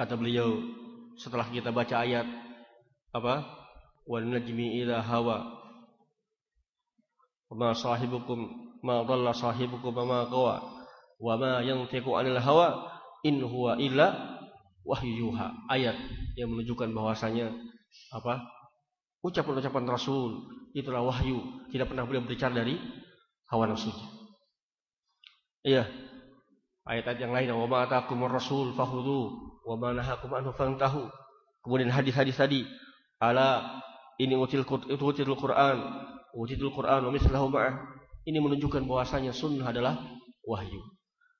Kata beliau setelah kita baca ayat apa? Wal najmi idza hawa. Ma sahibukum ma dhalla sahibukum ma qawa wa ma yantiqu anil hawa in huwa illa wahyuha. Ayat yang menunjukkan bahwasanya apa? Ucapan-ucapan Rasul itulah wahyu, tidak pernah beliau berbicara dari hawa nafsunya. Iya. Ayat-ayat yang lain, "Wa ma ataakumur rasul fakhudhu wa ma nahakum anhu fantahu." Kemudian hadis-hadis tadi, "Ala ini util util Quran, util Quran wa mislahu ma'ah." Ini menunjukkan bahwasanya sunnah adalah wahyu.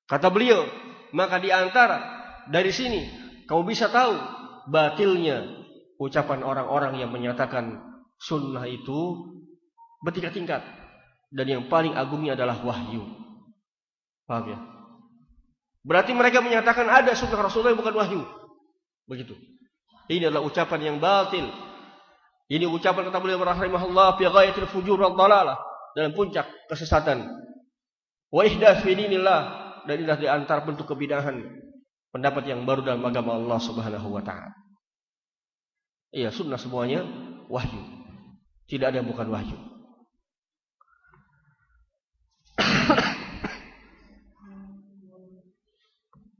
Kata beliau, maka di antara dari sini kamu bisa tahu batilnya ucapan orang-orang yang menyatakan sunnah itu bertingkat-tingkat dan yang paling agungnya adalah wahyu. Paham ya? Berarti mereka menyatakan ada sunnah Rasulullah bukan wahyu. Begitu. Ini adalah ucapan yang batil. Ini ucapan kata beliau rahimahullah fi ghayatil fujur wal dalalah dalam puncak kesesatan. Wa ihdath fi dinillah dan inilah di antara bentuk kebidahan pendapat yang baru dalam agama Allah Subhanahu wa taala. Iya, sunnah semuanya wahyu. Tidak ada yang bukan wahyu.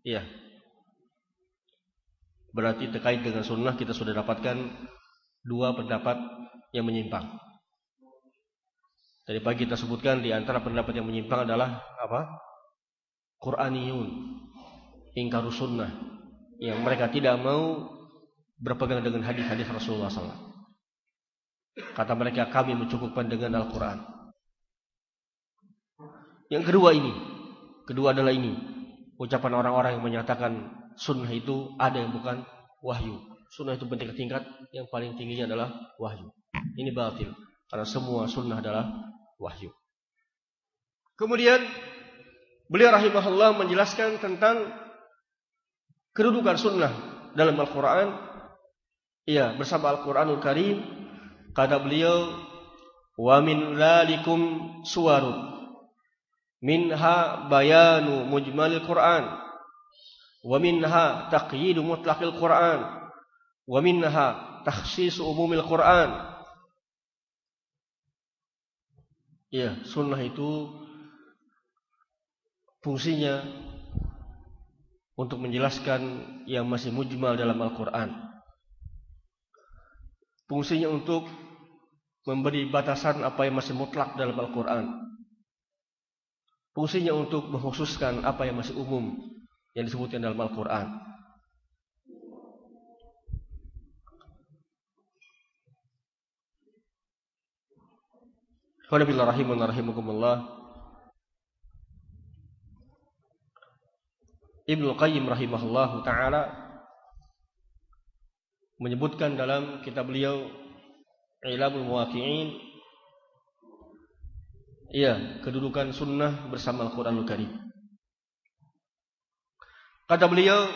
Iya. Berarti terkait dengan sunnah kita sudah dapatkan dua pendapat yang menyimpang. Tadi pagi kita sebutkan di antara pendapat yang menyimpang adalah apa? Quraniyun, ingkarus sunnah, yang mereka tidak mau berpegang dengan hadis-hadis Rasulullah SAW. Kata mereka kami mencukupkan dengan Al-Quran. Yang kedua ini, kedua adalah ini, ucapan orang-orang yang menyatakan sunnah itu ada yang bukan wahyu. Sunnah itu penting tingkat yang paling tingginya adalah wahyu. Ini batil karena semua sunnah adalah wahyu. Kemudian beliau rahimahullah menjelaskan tentang kedudukan sunnah dalam Al-Quran. Iya, bersama Al-Quranul Karim kata beliau wa min lalikum suwarun minha bayanu mujmalil Quran wa minha taqyidu mutlaqil Quran wa minha takhsis Quran ya sunnah itu fungsinya untuk menjelaskan yang masih mujmal dalam Al-Quran. Fungsinya untuk memberi batasan apa yang masih mutlak dalam Al-Quran Fungsinya untuk mengkhususkan apa yang masih umum yang disebutkan dalam Al-Quran. Qanabillah rahimukumullah. Ibnu Qayyim rahimahullahu taala menyebutkan dalam kitab beliau Ilamul Muwaqi'in Iya, kedudukan sunnah bersama Al-Quranul Karim. Kata beliau,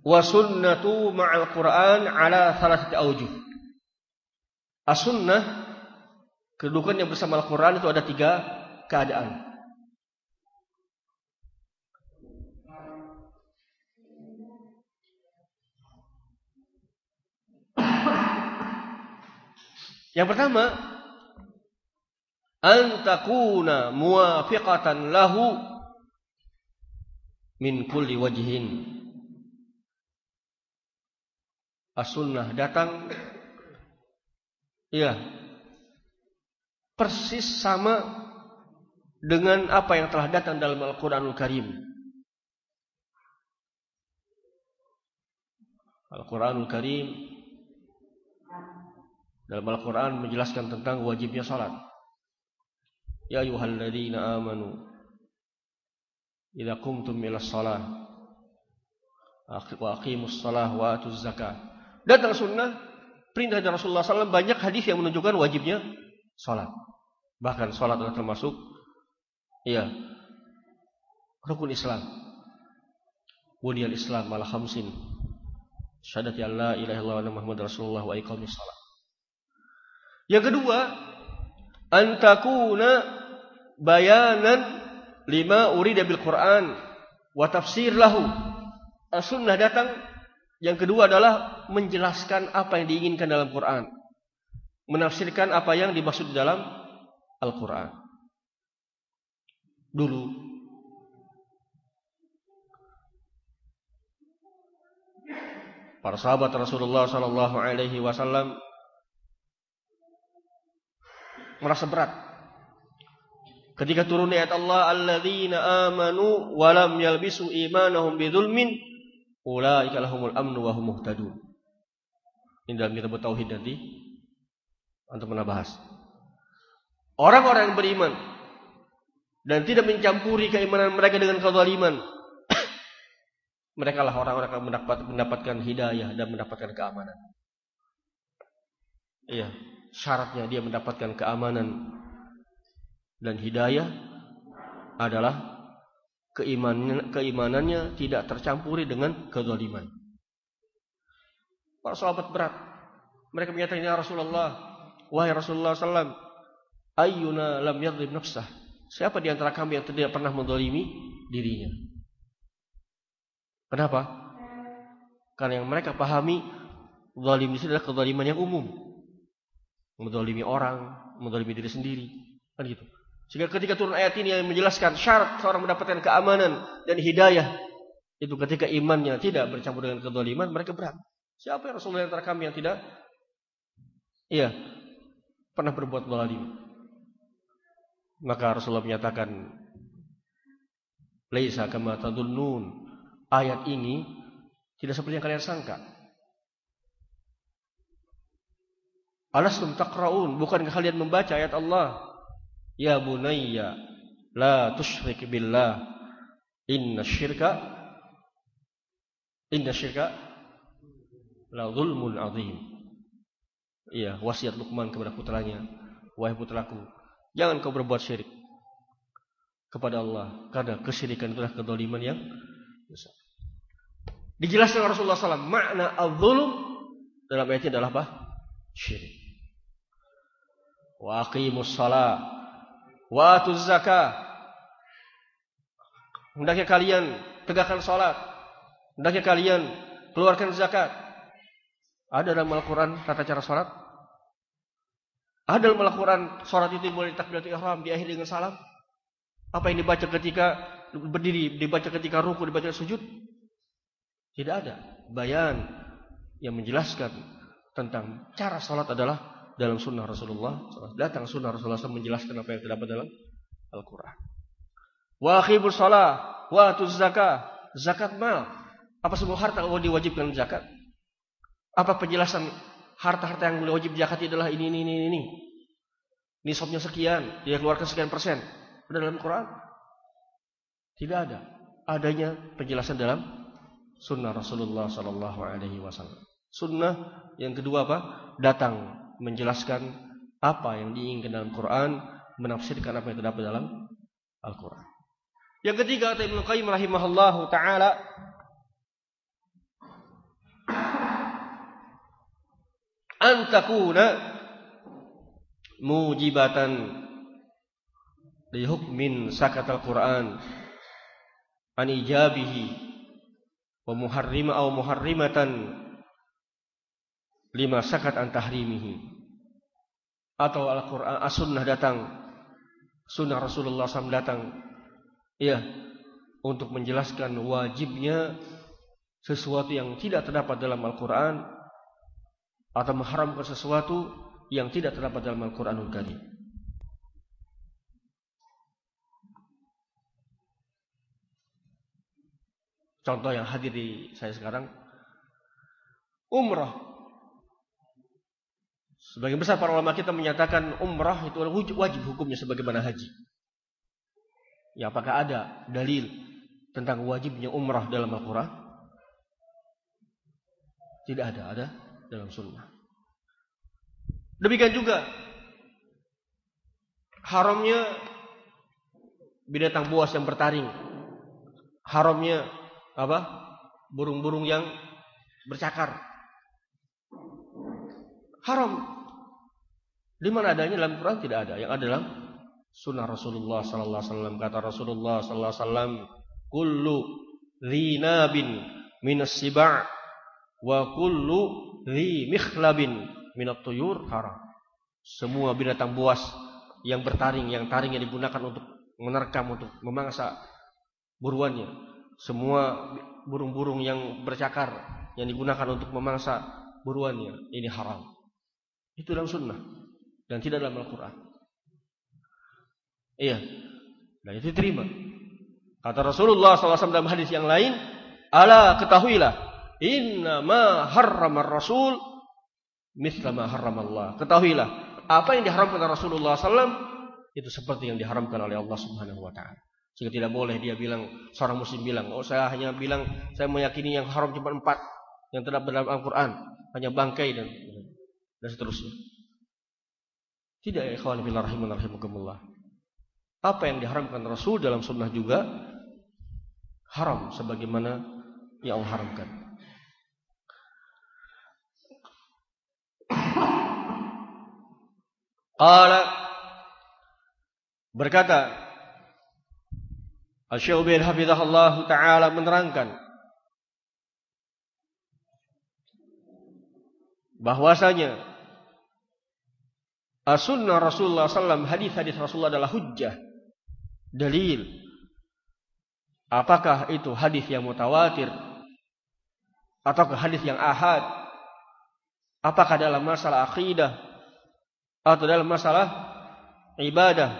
wa sunnatu ma'al Quran ala thalathati aujuh. As-sunnah, yang bersama Al-Quran itu ada tiga keadaan. Yang pertama, an takuna muwafiqatan lahu min kulli wajhin as-sunnah datang iya persis sama dengan apa yang telah datang dalam Al-Qur'anul Karim Al-Qur'anul Karim dalam Al-Quran menjelaskan tentang wajibnya salat. يا أيها الذين آمنوا إذا قمتم إلى الصلاة وأقيموا الصلاة وآتوا الزكاة datang sunnah perintah dari Rasulullah SAW banyak hadis yang menunjukkan wajibnya salat bahkan salat adalah termasuk iya rukun Islam buniyal Islam ala khamsin syahadati alla ilaha illallah wa Muhammad Rasulullah wa iqamis salat yang kedua antakuna bayanan lima urida bil Quran wa tafsir lahu. As-sunnah datang Yang kedua adalah menjelaskan apa yang diinginkan dalam Quran. Menafsirkan apa yang dimaksud dalam Al-Quran. Dulu. Para sahabat Rasulullah Sallallahu Alaihi Wasallam merasa berat ketika turun ayat Allah alladzina amanu wa lam yalbisu imanahum bidzulmin ulaika lahumul amnu wa hum muhtadun. Ini dalam kitab tauhid nanti untuk pernah bahas. Orang-orang yang beriman dan tidak mencampuri keimanan mereka dengan kezaliman. mereka lah orang-orang yang mendapat, mendapatkan hidayah dan mendapatkan keamanan. Iya, syaratnya dia mendapatkan keamanan dan hidayah adalah keimanan, keimanannya tidak tercampuri dengan kezaliman. Para sahabat berat. Mereka menyatakan, Ya Rasulullah, Wahai Rasulullah SAW, Ayyuna lam yadlim nafsah. Siapa di antara kami yang tidak pernah mendolimi dirinya? Kenapa? Karena yang mereka pahami, zalim itu adalah kezaliman yang umum. Mendolimi orang, mendolimi diri sendiri. Kan gitu. Sehingga ketika turun ayat ini yang menjelaskan syarat seorang mendapatkan keamanan dan hidayah. Itu ketika imannya tidak bercampur dengan kedoliman, mereka berat. Siapa yang Rasulullah antara kami yang tidak? Iya, pernah berbuat zalim. Maka Rasulullah menyatakan, Laisa kama tadunnun. Ayat ini tidak seperti yang kalian sangka. Alastum taqra'un, bukankah kalian membaca ayat Allah? Ya bunayya la tusyrik billah inna syirka inna syirka la zulmun azim. Iya, wasiat Luqman kepada putranya, wahai putraku, jangan kau berbuat syirik kepada Allah karena kesyirikan itulah kedoliman yang besar. Dijelaskan Rasulullah SAW makna al-zulm dalam ayat ini adalah apa? Syirik. Wa aqimus Wa zakah. Hendaknya kalian tegakkan salat. Hendaknya kalian keluarkan zakat. Ada dalam Al-Quran tata cara salat? Ada dalam Al-Quran salat itu boleh takbiratul ihram diakhiri dengan salam? Apa yang dibaca ketika berdiri, dibaca ketika ruku, dibaca sujud? Tidak ada. Bayan yang menjelaskan tentang cara salat adalah dalam sunnah Rasulullah datang sunnah Rasulullah SAW menjelaskan apa yang terdapat dalam Al-Quran. Wa akhibus salah, wa zakah, zakat mal. Apa semua harta Allah diwajibkan zakat? Apa penjelasan harta-harta yang wajib zakat adalah ini, ini, ini, ini. Nisabnya sekian, dia keluarkan sekian persen. Ada dalam Quran? Tidak ada. Adanya penjelasan dalam sunnah Rasulullah Sallallahu Alaihi Wasallam. Sunnah yang kedua apa? Datang menjelaskan apa yang diinginkan dalam Quran, menafsirkan apa yang terdapat dalam Al-Quran. Yang ketiga kata Ibnu Qayyim rahimahullahu taala an takuna mujibatan li hukmin sakat al-Quran an ijabihi wa muharrima aw muharrimatan lima sakat an tahrimihi. Atau Al-Qur'an as-sunnah datang. Sunnah Rasulullah SAW datang. Ya untuk menjelaskan wajibnya sesuatu yang tidak terdapat dalam Al-Qur'an atau mengharamkan sesuatu yang tidak terdapat dalam Al-Qur'anul Karim. Contoh yang hadir di saya sekarang. Umrah Sebagian besar para ulama kita menyatakan umrah itu wajib hukumnya sebagaimana haji. Ya, apakah ada dalil tentang wajibnya umrah dalam Al-Quran? Tidak ada, ada dalam sunnah. Demikian juga haramnya binatang buas yang bertaring. Haramnya apa? Burung-burung yang bercakar. Haram di mana adanya dalam Quran tidak ada. Yang ada dalam sunnah Rasulullah sallallahu alaihi wasallam kata Rasulullah sallallahu alaihi wasallam kullu dhinabin siba' Wa kullu dhi mikhlabin minat tuyur haram. Semua binatang buas yang bertaring, yang taring yang digunakan untuk menerkam, untuk memangsa buruannya. Semua burung-burung yang bercakar yang digunakan untuk memangsa buruannya. Ini haram. Itu dalam sunnah. Dan tidak dalam Al-Quran. Iya. Dan itu diterima. Kata Rasulullah SAW dalam hadis yang lain, Ala ketahuilah, inna ma harramar rasul mithla ma Allah. Ketahuilah, apa yang diharamkan oleh Rasulullah SAW itu seperti yang diharamkan oleh Allah Subhanahu wa taala. Sehingga tidak boleh dia bilang seorang muslim bilang, "Oh, saya hanya bilang saya meyakini yang haram cuma empat yang terdapat dalam Al-Qur'an, hanya bangkai dan dan seterusnya." Tidak ya ikhwan fillah rahimakumullah. Apa yang diharamkan Rasul dalam sunnah juga haram sebagaimana yang Allah haramkan. Qala berkata bin Hafizahullah taala menerangkan bahwasanya as-sunnah Rasulullah sallam hadis-hadis Rasulullah adalah hujjah dalil. Apakah itu hadis yang mutawatir atau hadis yang ahad? Apakah dalam masalah akidah atau dalam masalah ibadah?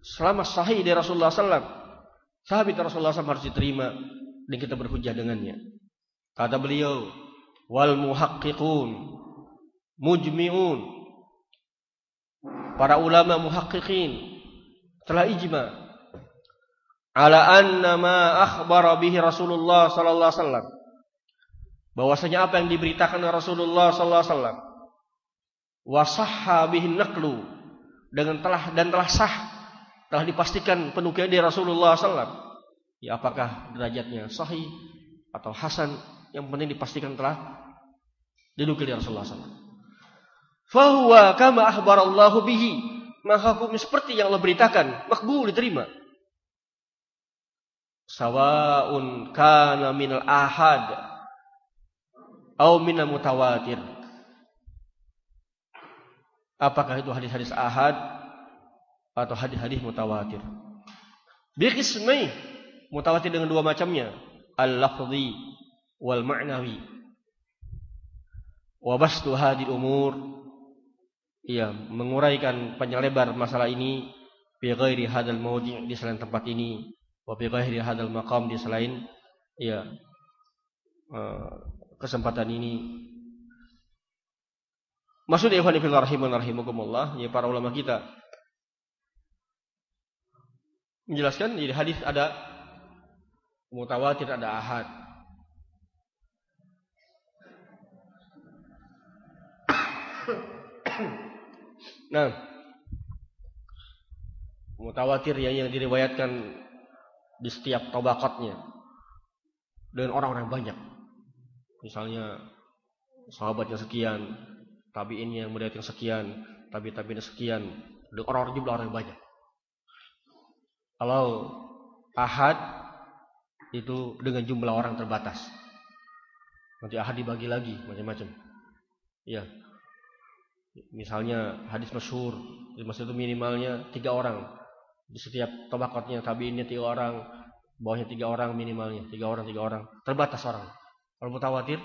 Selama sahih dari Rasulullah SAW sahabat Rasulullah SAW harus diterima dan kita berhujjah dengannya. Kata beliau wal muhaqqiqun mujmi'un para ulama muhaqqiqin telah ijma ala anna ma akhbara bihi Rasulullah sallallahu alaihi wasallam bahwasanya apa yang diberitakan oleh Rasulullah sallallahu alaihi wasallam wasahha naqlu dengan telah dan telah sah telah dipastikan penukilan dari Rasulullah SAW. Ya apakah derajatnya sahih atau hasan yang penting dipastikan telah dinukil dari Rasulullah SAW. Fahuwa kama akhbarallahu bihi maka hukum seperti yang Allah beritakan makbul diterima. Sawaun kana minal ahad atau minal mutawatir Apakah itu hadis-hadis ahad atau hadis-hadis mutawatir? Biqismai mutawatir dengan dua macamnya, al-lafzi wal ma'nawi. Wa bastu hadil umur ya menguraikan panjang lebar masalah ini bi ghairi hadal mawdi' di selain tempat ini wa bi hadal maqam di selain ya kesempatan ini Maksudnya ikhwan fillah rahimun rahimakumullah, ya para ulama kita menjelaskan jadi hadis ada mutawatir, ada ahad. Nah, mutawatir yang, yang diriwayatkan di setiap tabakatnya dengan orang-orang banyak. Misalnya sahabatnya sekian, tabiin yang melihat yang sekian, tabi tabiin sekian, dengan orang-orang jumlah orang banyak. Kalau ahad itu dengan jumlah orang terbatas. Nanti ahad dibagi lagi macam-macam. Ya. Misalnya hadis masyhur, masjid itu minimalnya tiga orang. Di setiap tabakatnya tabiinnya tiga orang, bawahnya tiga orang minimalnya, tiga orang tiga orang, terbatas orang. Kalau mutawatir,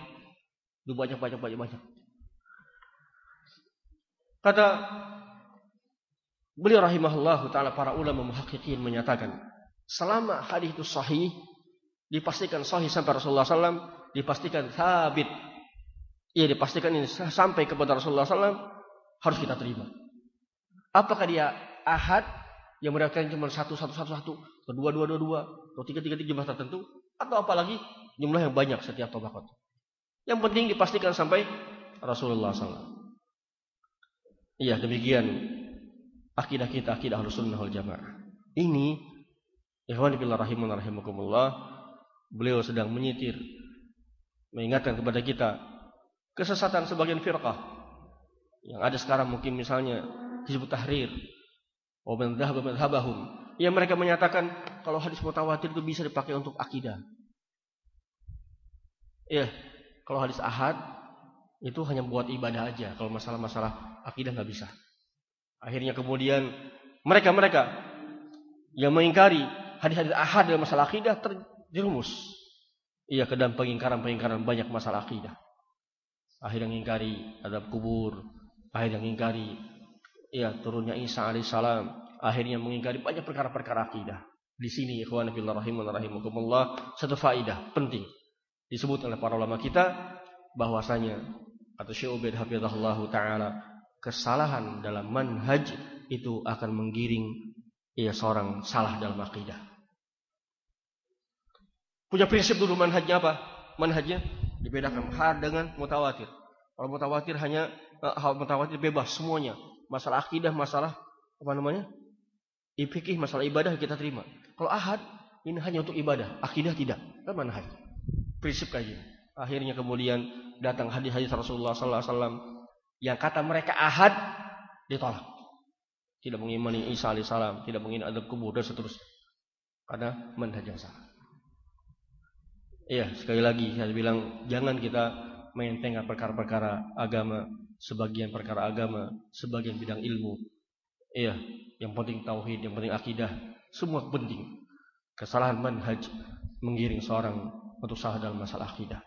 itu banyak banyak banyak banyak. Kata beliau rahimahullah taala para ulama muhakkikin menyatakan selama hadis itu sahih dipastikan sahih sampai Rasulullah SAW dipastikan sabit ia dipastikan ini sampai kepada Rasulullah SAW harus kita terima. Apakah dia ahad yang meriwayatkan cuma satu satu satu satu atau dua dua dua atau tiga tiga tiga jumlah tertentu atau apalagi jumlah yang banyak setiap tabaqat yang penting dipastikan sampai Rasulullah SAW Iya demikian akidah kita akidah sunnah wal jamaah. Ini ikhwan fillah rahimun rahimakumullah beliau sedang menyitir mengingatkan kepada kita kesesatan sebagian firqah yang ada sekarang mungkin misalnya Hizbut Tahrir yang mereka menyatakan kalau hadis mutawatir itu bisa dipakai untuk akidah. Ya, Kalau hadis ahad itu hanya buat ibadah aja. Kalau masalah-masalah akidah nggak bisa. Akhirnya kemudian mereka-mereka yang mengingkari hadis-hadis ahad dalam masalah akidah terjerumus. Iya ke dalam pengingkaran-pengingkaran banyak masalah akidah. Akhirnya mengingkari adab kubur, akhirnya mengingkari ya turunnya Isa alaihissalam, akhirnya mengingkari banyak perkara-perkara akidah. Di sini ikhwan fillah rahimakumullah satu faidah penting disebut oleh para ulama kita bahwasanya atau Syekh Ubaid hafizahullah taala kesalahan dalam manhaj itu akan menggiring ia seorang salah dalam akidah. Punya prinsip dulu manhajnya apa? Manhajnya dibedakan had dengan mutawatir. Kalau mutawatir hanya hal mutawatir bebas semuanya. Masalah akidah, masalah apa namanya? Fikih, masalah ibadah kita terima. Kalau ahad ini hanya untuk ibadah, akidah tidak. Kan manhaj. Prinsip kajian. Akhirnya kemudian datang hadis-hadis Rasulullah sallallahu alaihi wasallam yang kata mereka ahad ditolak. Tidak mengimani Isa alaihissalam, tidak mengimani adab kubur dan seterusnya. Karena manhaj yang salah. Iya, sekali lagi saya bilang jangan kita mentengah perkara-perkara agama, sebagian perkara agama, sebagian bidang ilmu. Iya, yang penting tauhid, yang penting akidah, semua penting. Kesalahan manhaj menggiring seorang untuk salah dalam masalah akidah.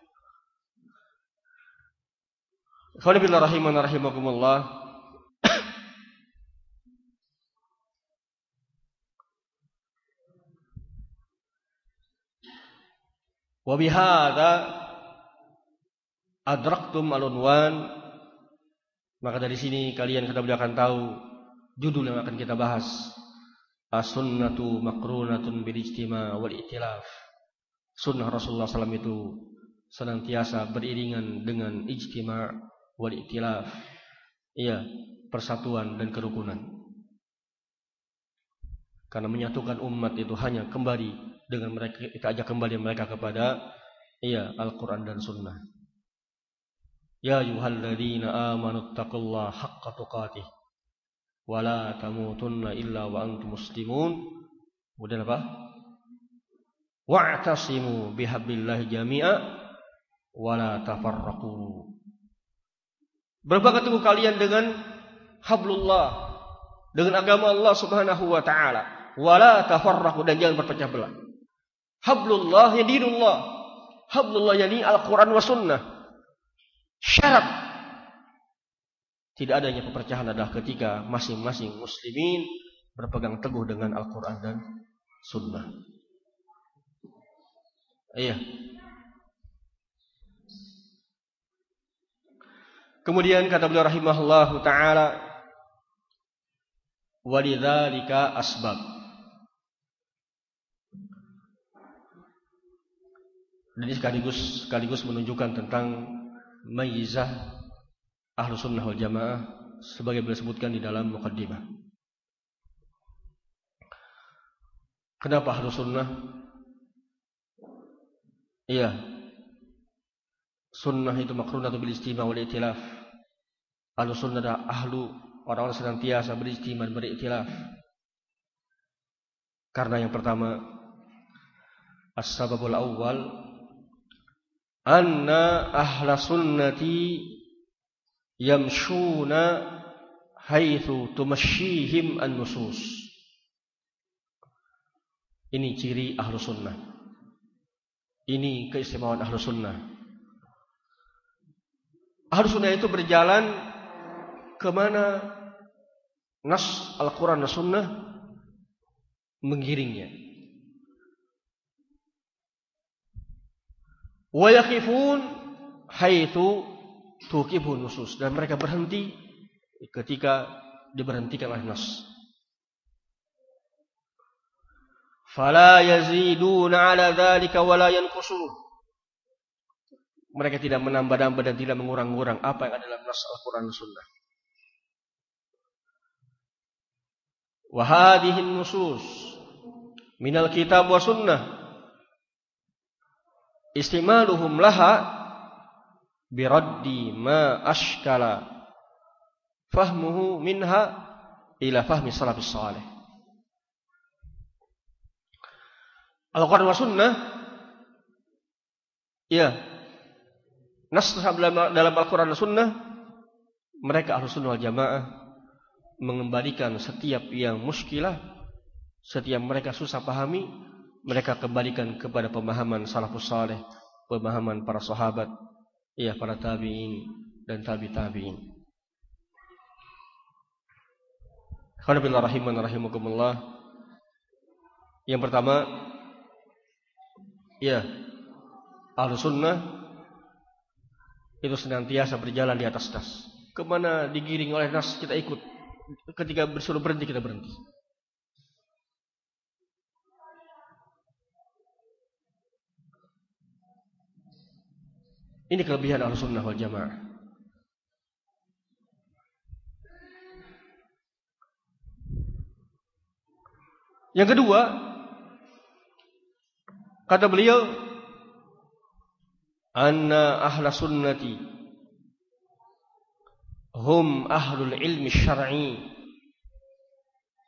Khawanibillah rahimah rahimakumullah. Wabihada adraktum alunwan maka dari sini kalian kita akan tahu judul yang akan kita bahas as-sunnatu makrunatun bil ijtima wal itilaf sunnah Rasulullah SAW itu senantiasa beriringan dengan ijtima wal itilaf. Iya, persatuan dan kerukunan. Karena menyatukan umat itu hanya kembali dengan mereka kita ajak kembali mereka kepada iya Al-Qur'an dan Sunnah. Ya ayyuhalladzina amanu taqullaha haqqa tuqatih wa la tamutunna illa wa antum muslimun. Kemudian apa? Wa'tasimu jami'a wa la tafarraqu. Berpegang teguh kalian dengan hablullah, dengan agama Allah Subhanahu wa taala. Wala tafarraqu dan jangan berpecah belah. Hablullah ya dinullah. Hablullah yani Al-Qur'an wa sunnah. Syarat tidak adanya perpecahan adalah ketika masing-masing muslimin berpegang teguh dengan Al-Qur'an dan sunnah. Iya. Kemudian kata beliau rahimahullah taala walidzalika asbab. Jadi sekaligus sekaligus menunjukkan tentang mayizah ahlu sunnah wal jamaah sebagai beliau sebutkan di dalam mukaddimah. Kenapa ahlu sunnah? Iya, Sunnah itu makrunah bil istima wal itilaf. Ahlu sunnah adalah ahlu orang-orang senantiasa beristima dan beriktilaf. Karena yang pertama as-sababul awal anna ahla sunnati yamshuna haitsu tumashihim an-nusus. Ini ciri ahlu sunnah. Ini keistimewaan ahlu sunnah. Ahlu sunnah itu berjalan ke mana nas Al-Quran dan Sunnah menggiringnya. Wa yakifun haitsu tuqibun nusus dan mereka berhenti ketika diberhentikan oleh nas. Fala yaziduna ala dzalika wa la. Mereka tidak menambah-nambah dan tidak mengurang-urang apa yang ada dalam nas Al-Quran Sunnah. Wahadihin nusus minal kitab wa sunnah istimaluhum laha biraddi ma ashkala fahmuhu minha ila fahmi salafis salih. Al-Quran wa sunnah ya nas dalam Al-Quran dan Sunnah, mereka ahlu sunnah wal jamaah mengembalikan setiap yang muskilah, setiap mereka susah pahami, mereka kembalikan kepada pemahaman salafus saleh, pemahaman para sahabat, ya para tabi'in dan tabi tabi'in. Rahiman rahimakumullah. Yang pertama, ya, ahlu sunnah itu senantiasa berjalan di atas nas. Ke mana digiring oleh nas kita ikut. Ketika bersuruh berhenti kita berhenti. Ini kelebihan ahlu sunnah wal jamaah. Yang kedua, kata beliau, anna ahla sunnati hum ahlul ilmi syar'i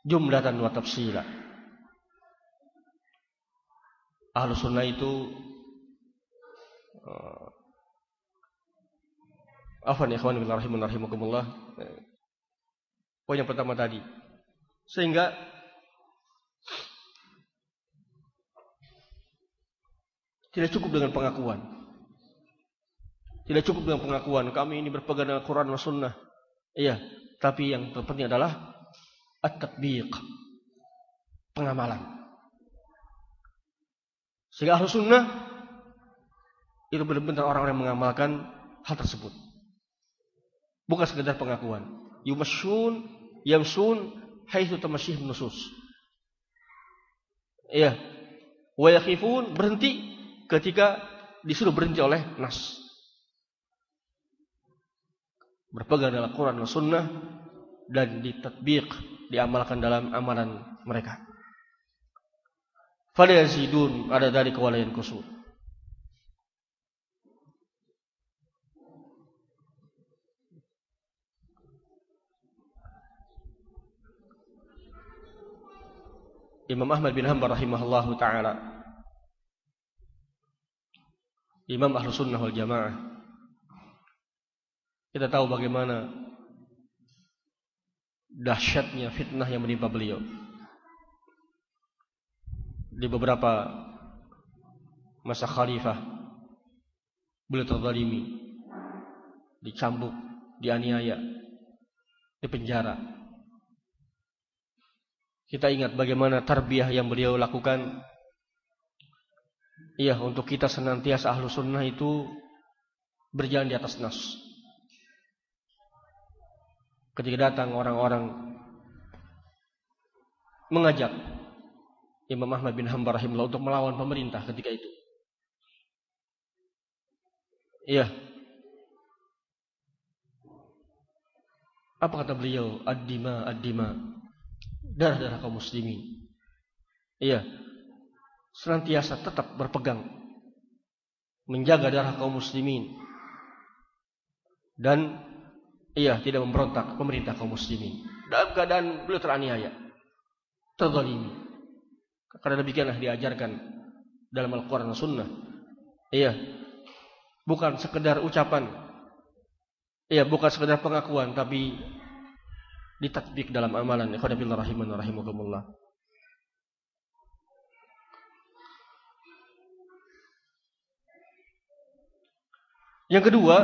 jumlatan wa tafsila. Ahlu sunnah itu uh, Afan ikhwan billah rahimun rahimakumullah. Poin yang pertama tadi. Sehingga Tidak cukup dengan pengakuan. Tidak cukup dengan pengakuan. Kami ini berpegang dengan Quran dan Sunnah. Iya. Tapi yang terpenting adalah at-tatbiq. Pengamalan. Sehingga ahlu sunnah itu benar-benar orang-orang yang mengamalkan hal tersebut. Bukan sekedar pengakuan. Yumashun, yamsun, haitsu tamasyih nusus. Iya. Wa berhenti ketika disuruh berhenti oleh nas. Berpegang dalam Quran dan Sunnah dan ditatbiq, diamalkan dalam amalan mereka. Fala ada dari kewalayan kusur. Imam Ahmad bin Hanbal rahimahullahu taala Imam Ahlu Sunnah wal Jamaah. Kita tahu bagaimana dahsyatnya fitnah yang menimpa beliau. Di beberapa masa khalifah, beliau terzalimi, dicambuk, dianiaya, dipenjara. Kita ingat bagaimana tarbiyah yang beliau lakukan Iya, untuk kita senantiasa ahlu sunnah itu berjalan di atas nas. Ketika datang orang-orang mengajak Imam Ahmad bin Hanbal rahimahullah untuk melawan pemerintah ketika itu. Iya. Apa kata beliau? Ad-dima, ad-dima. Darah-darah kaum muslimin. Iya. Senantiasa tetap berpegang. Menjaga darah kaum muslimin. Dan ia tidak memberontak pemerintah kaum muslimin. Dalam keadaan beliau teraniaya. Terzalimi. Karena demikianlah diajarkan dalam Al-Quran Sunnah. Iya. Bukan sekedar ucapan. Iya bukan sekedar pengakuan tapi ditatbik dalam amalan ikhwan fillah rahiman rahimakumullah Yang kedua,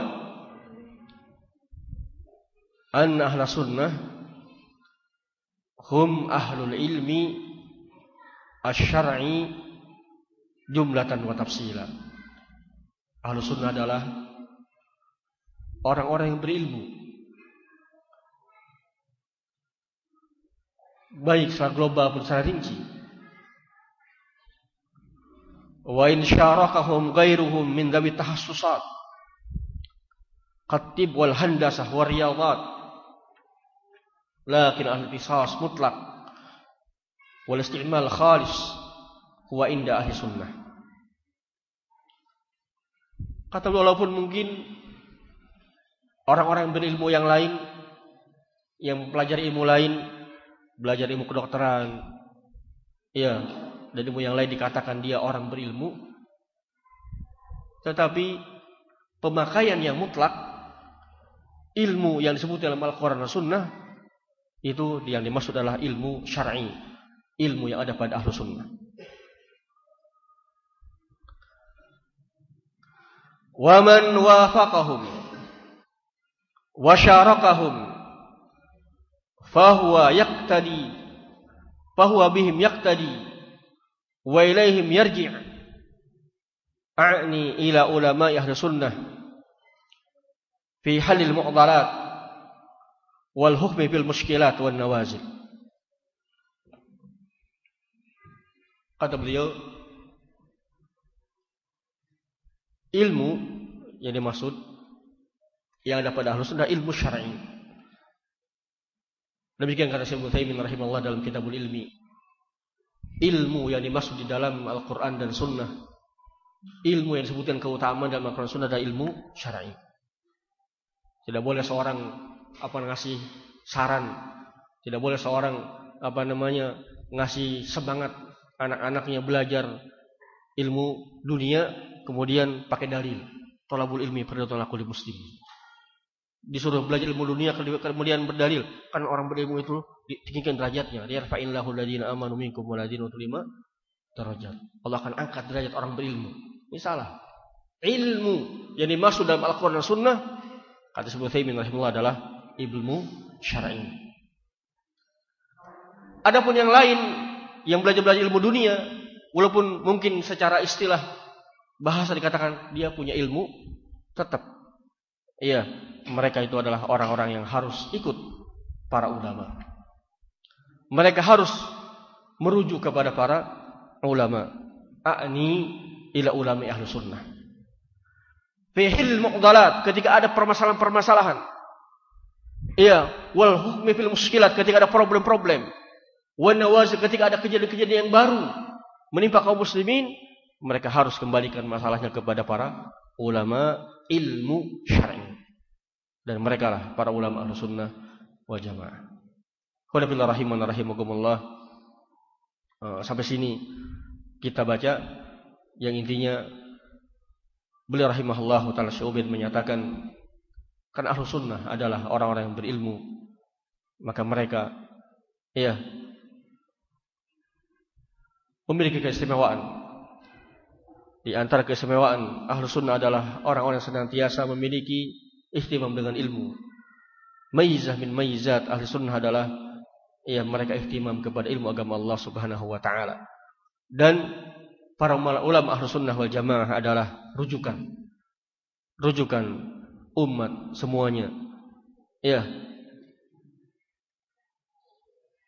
an ahla sunnah hum ahlul ilmi asy-syar'i jumlatan wa tafsila. Ahlu sunnah adalah orang-orang yang berilmu. Baik secara global pun secara rinci. Wa in syarakahum ghairuhum min dhawi tahassusat Khatib wal handasah wal riyadat. Lakin ahli qisas mutlak. Wal isti'mal khalis. Huwa inda ahli sunnah. Kata walaupun mungkin orang-orang yang berilmu yang lain yang mempelajari ilmu lain, belajar ilmu kedokteran, ya, dan ilmu yang lain dikatakan dia orang berilmu, tetapi pemakaian yang mutlak ilmu yang disebut dalam Al-Quran dan Sunnah itu yang dimaksud adalah ilmu syar'i, ilmu yang ada pada ahlu sunnah. Waman wafaqahum wa syarakahum fahuwa yaqtadi fahuwa bihim yaqtadi wa ilaihim yarji' a'ni ila ulama ahli sunnah fi halil mu'dalat wal hukmi bil muskilat wan nawazil. Kata beliau ilmu yang dimaksud yang ada pada ahlu sunnah ilmu syar'i. Demikian kata Syekh Utsaimin rahimahullah dalam Kitabul Ilmi. Ilmu yang dimaksud di dalam Al-Qur'an dan Sunnah. Ilmu yang disebutkan keutamaan dalam Al-Qur'an Sunnah adalah ilmu syar'i. Tidak boleh seorang apa ngasih saran, tidak boleh seorang apa namanya ngasih semangat anak-anaknya belajar ilmu dunia kemudian pakai dalil. Tolabul ilmi tolakul muslim. Disuruh belajar ilmu dunia kemudian berdalil. Kan orang berilmu itu ditinggikan derajatnya. Yarfa'illahu alladziina amanu minkum walladzina utul ilma derajat. Allah akan angkat derajat orang berilmu. Ini salah. Ilmu yang dimaksud dalam Al-Quran dan Sunnah Kata Syekh Utsaimin rahimahullah adalah ilmu syar'i. Adapun yang lain yang belajar-belajar ilmu dunia, walaupun mungkin secara istilah bahasa dikatakan dia punya ilmu, tetap iya, mereka itu adalah orang-orang yang harus ikut para ulama. Mereka harus merujuk kepada para ulama. A'ni ila ulama ahli sunnah. Fihil muqdalat ketika ada permasalahan-permasalahan. Iya, wal hukmi fil muskilat ketika ada problem-problem. Wan ketika ada kejadian-kejadian yang baru menimpa kaum muslimin, mereka harus kembalikan masalahnya kepada para ulama ilmu syar'i. Dan mereka lah para ulama Ahlussunnah wal Jamaah. Qul rahiman rahimakumullah. Eh, sampai sini kita baca yang intinya Beliau rahimahullah taala Syu'bid menyatakan kan ahlu sunnah adalah orang-orang yang berilmu maka mereka ya memiliki keistimewaan di antara keistimewaan ahlu sunnah adalah orang-orang yang senantiasa memiliki ihtimam dengan ilmu Mayizah min mayizat ahli sunnah adalah ya mereka ihtimam kepada ilmu agama Allah subhanahu wa ta'ala dan para ulama ahlu sunnah wal jamaah adalah rujukan. Rujukan umat semuanya. Ya.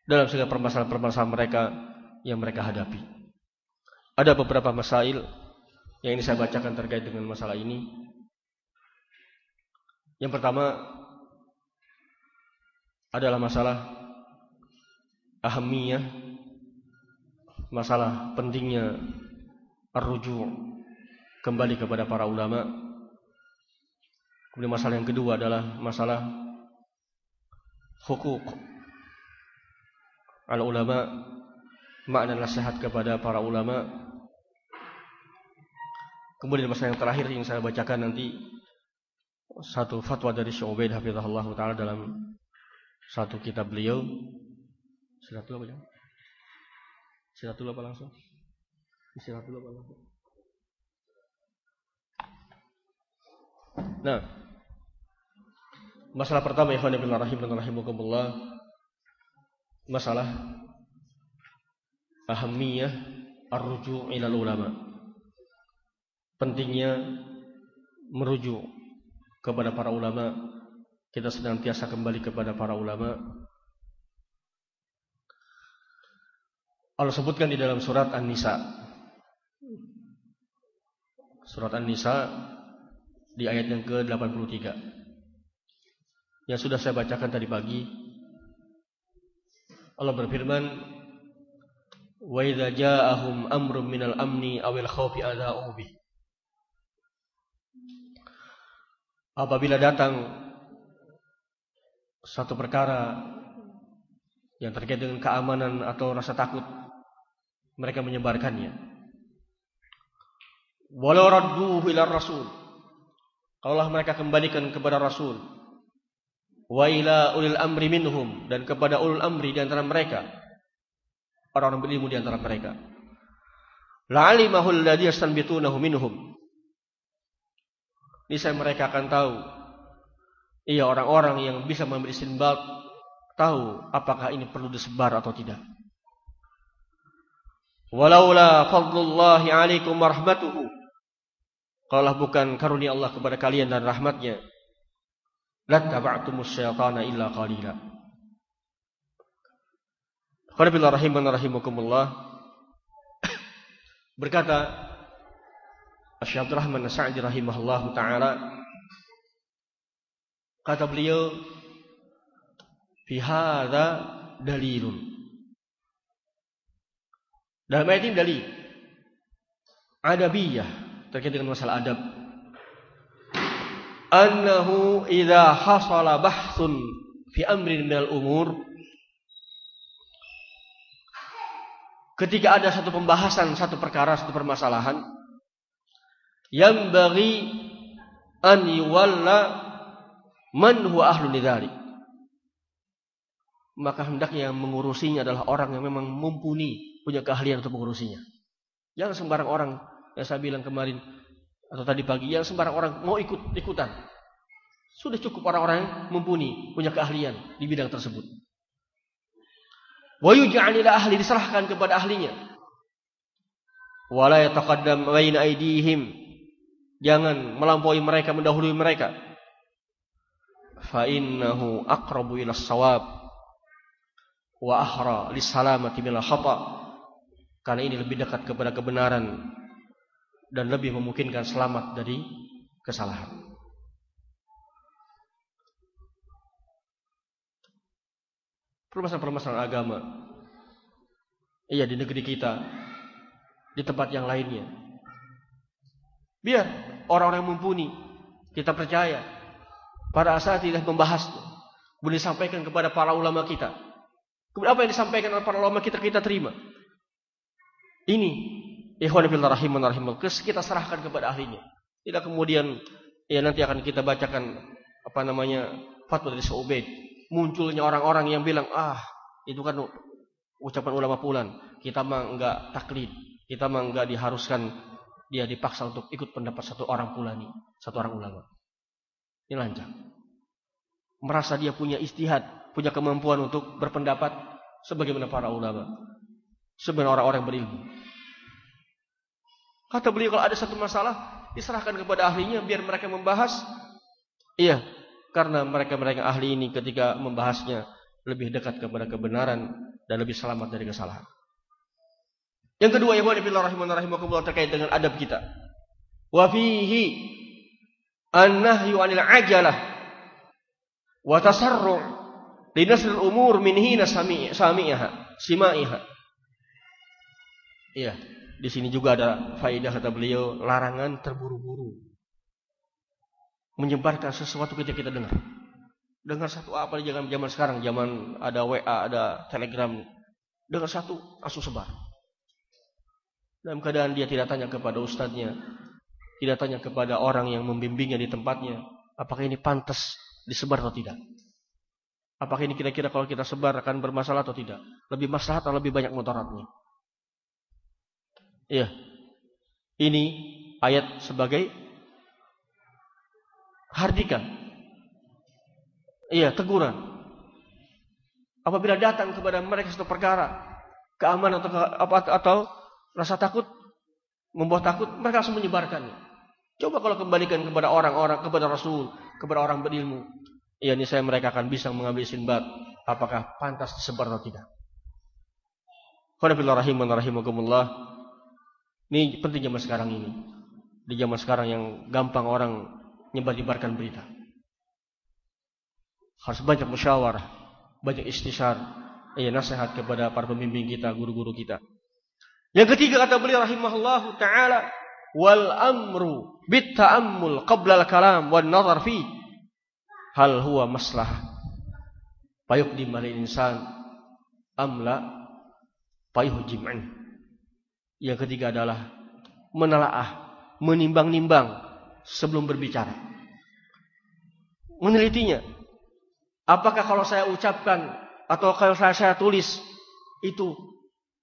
Dalam segala permasalahan-permasalahan mereka yang mereka hadapi. Ada beberapa masail yang ini saya bacakan terkait dengan masalah ini. Yang pertama adalah masalah ahamiyah, masalah pentingnya Arruju kembali kepada para ulama. Kemudian masalah yang kedua adalah masalah hukuk al ulama makna nasihat kepada para ulama. Kemudian masalah yang terakhir yang saya bacakan nanti satu fatwa dari Syekh Ubaid hafizahullah taala dalam satu kitab beliau. Silatul apa ya? Silatul apa langsung? Istirahat dulu kalau Nah, masalah pertama ya bin rahim dan rahimakumullah masalah ahamiyah arruju ila ulama. Pentingnya merujuk kepada para ulama. Kita senantiasa kembali kepada para ulama. Allah sebutkan di dalam surat An-Nisa Surat An-Nisa di ayat yang ke-83. Yang sudah saya bacakan tadi pagi. Allah berfirman, "Wa idza ja'ahum amrun minal amni awil khawfi adza'u bi." Apabila datang satu perkara yang terkait dengan keamanan atau rasa takut, mereka menyebarkannya walau radduhu ila rasul Allah mereka kembalikan kepada Rasul. Wa ila ulil amri minhum dan kepada ulul amri di antara mereka. Orang-orang berilmu di antara mereka. La'alimahu alladhi yastanbitunahu minhum. Niscaya mereka akan tahu. Iya orang-orang yang bisa memberi sinbad tahu apakah ini perlu disebar atau tidak. Walaula fadlullahi alaikum warahmatuhu. Kalau bukan karunia Allah kepada kalian dan rahmatnya. Lattaba'tumus syaitana illa qalila. Qanabillah rahiman rahimakumullah. Berkata Syekh Abdul Rahman Sa'di rahimahullah taala. Kata beliau fi dalilun. Dalam ayat ini dalil. Adabiyah terkait dengan masalah adab. Annahu idza hasala bahthun fi amrin minal umur. Ketika ada satu pembahasan satu perkara satu permasalahan yang bagi an yuwalla man ahlu lidzalik maka hendaknya yang mengurusinya adalah orang yang memang mumpuni punya keahlian untuk mengurusinya. Jangan sembarang orang yang saya bilang kemarin atau tadi pagi, yang sembarang orang mau ikut ikutan. Sudah cukup orang-orang yang mumpuni, punya keahlian di bidang tersebut. Wa yuj'alila ahli diserahkan kepada ahlinya. Wala yataqaddam baina aydihim. Jangan melampaui mereka, mendahului mereka. Fa innahu aqrabu ila shawab wa ahra lis salamati minal khata' Karena ini lebih dekat kepada kebenaran dan lebih memungkinkan selamat dari kesalahan. Permasalahan-permasalahan agama. Iya di negeri kita, di tempat yang lainnya. Biar orang-orang yang mumpuni, kita percaya. Pada saat tidak membahas, boleh disampaikan kepada para ulama kita. Kemudian apa yang disampaikan oleh para ulama kita, kita terima. Ini ikhwan fillah rahiman rahimahullah kita serahkan kepada ahlinya. Tidak kemudian ya nanti akan kita bacakan apa namanya fatwa dari Sa'ubaid. Munculnya orang-orang yang bilang, "Ah, itu kan ucapan ulama pulan. Kita mah enggak taklid. Kita mah enggak diharuskan dia dipaksa untuk ikut pendapat satu orang pulani, satu orang ulama." Ini lancang. Merasa dia punya istihad, punya kemampuan untuk berpendapat sebagaimana para ulama. Sebenarnya orang-orang berilmu. Kata beliau kalau ada satu masalah diserahkan kepada ahlinya biar mereka membahas. Iya, karena mereka-mereka ahli ini ketika membahasnya lebih dekat kepada kebenaran dan lebih selamat dari kesalahan. Yang kedua, ya billah rahiman rahimakumullah terkait dengan adab kita. Wa fihi an-nahyu 'anil 'ajalah wa tasarru' li al-umur min hina sami'aha, sima'iha. Iya. Di sini juga ada faidah kata beliau, larangan terburu-buru. Menyebarkan sesuatu ketika kita dengar. Dengar satu apa di zaman zaman sekarang, zaman ada WA, ada Telegram. Dengar satu, langsung sebar. Dalam keadaan dia tidak tanya kepada ustadznya, tidak tanya kepada orang yang membimbingnya di tempatnya, apakah ini pantas disebar atau tidak. Apakah ini kira-kira kalau kita sebar akan bermasalah atau tidak? Lebih masalah atau lebih banyak mudaratnya? Iya. Ini ayat sebagai hardikan. Iya, teguran. Apabila datang kepada mereka satu perkara, keamanan atau atau rasa takut membuat takut, mereka langsung menyebarkannya. Coba kalau kembalikan kepada orang-orang, kepada Rasul, kepada orang berilmu. Ya, ini saya mereka akan bisa mengambil sinbad. Apakah pantas disebar atau tidak. Rahimakumullah. Ini penting zaman sekarang ini. Di zaman sekarang yang gampang orang nyebar-nyebarkan berita. Harus banyak musyawarah, banyak istisyar, ya nasihat kepada para pembimbing kita, guru-guru kita. Yang ketiga kata beliau rahimahullah taala wal amru bit ta'ammul qabla al kalam wan nazar fi hal huwa maslah payuqdim al insan amla payuhjim an yang ketiga adalah menelaah, menimbang-nimbang sebelum berbicara. menelitinya. Apakah kalau saya ucapkan atau kalau saya, saya tulis itu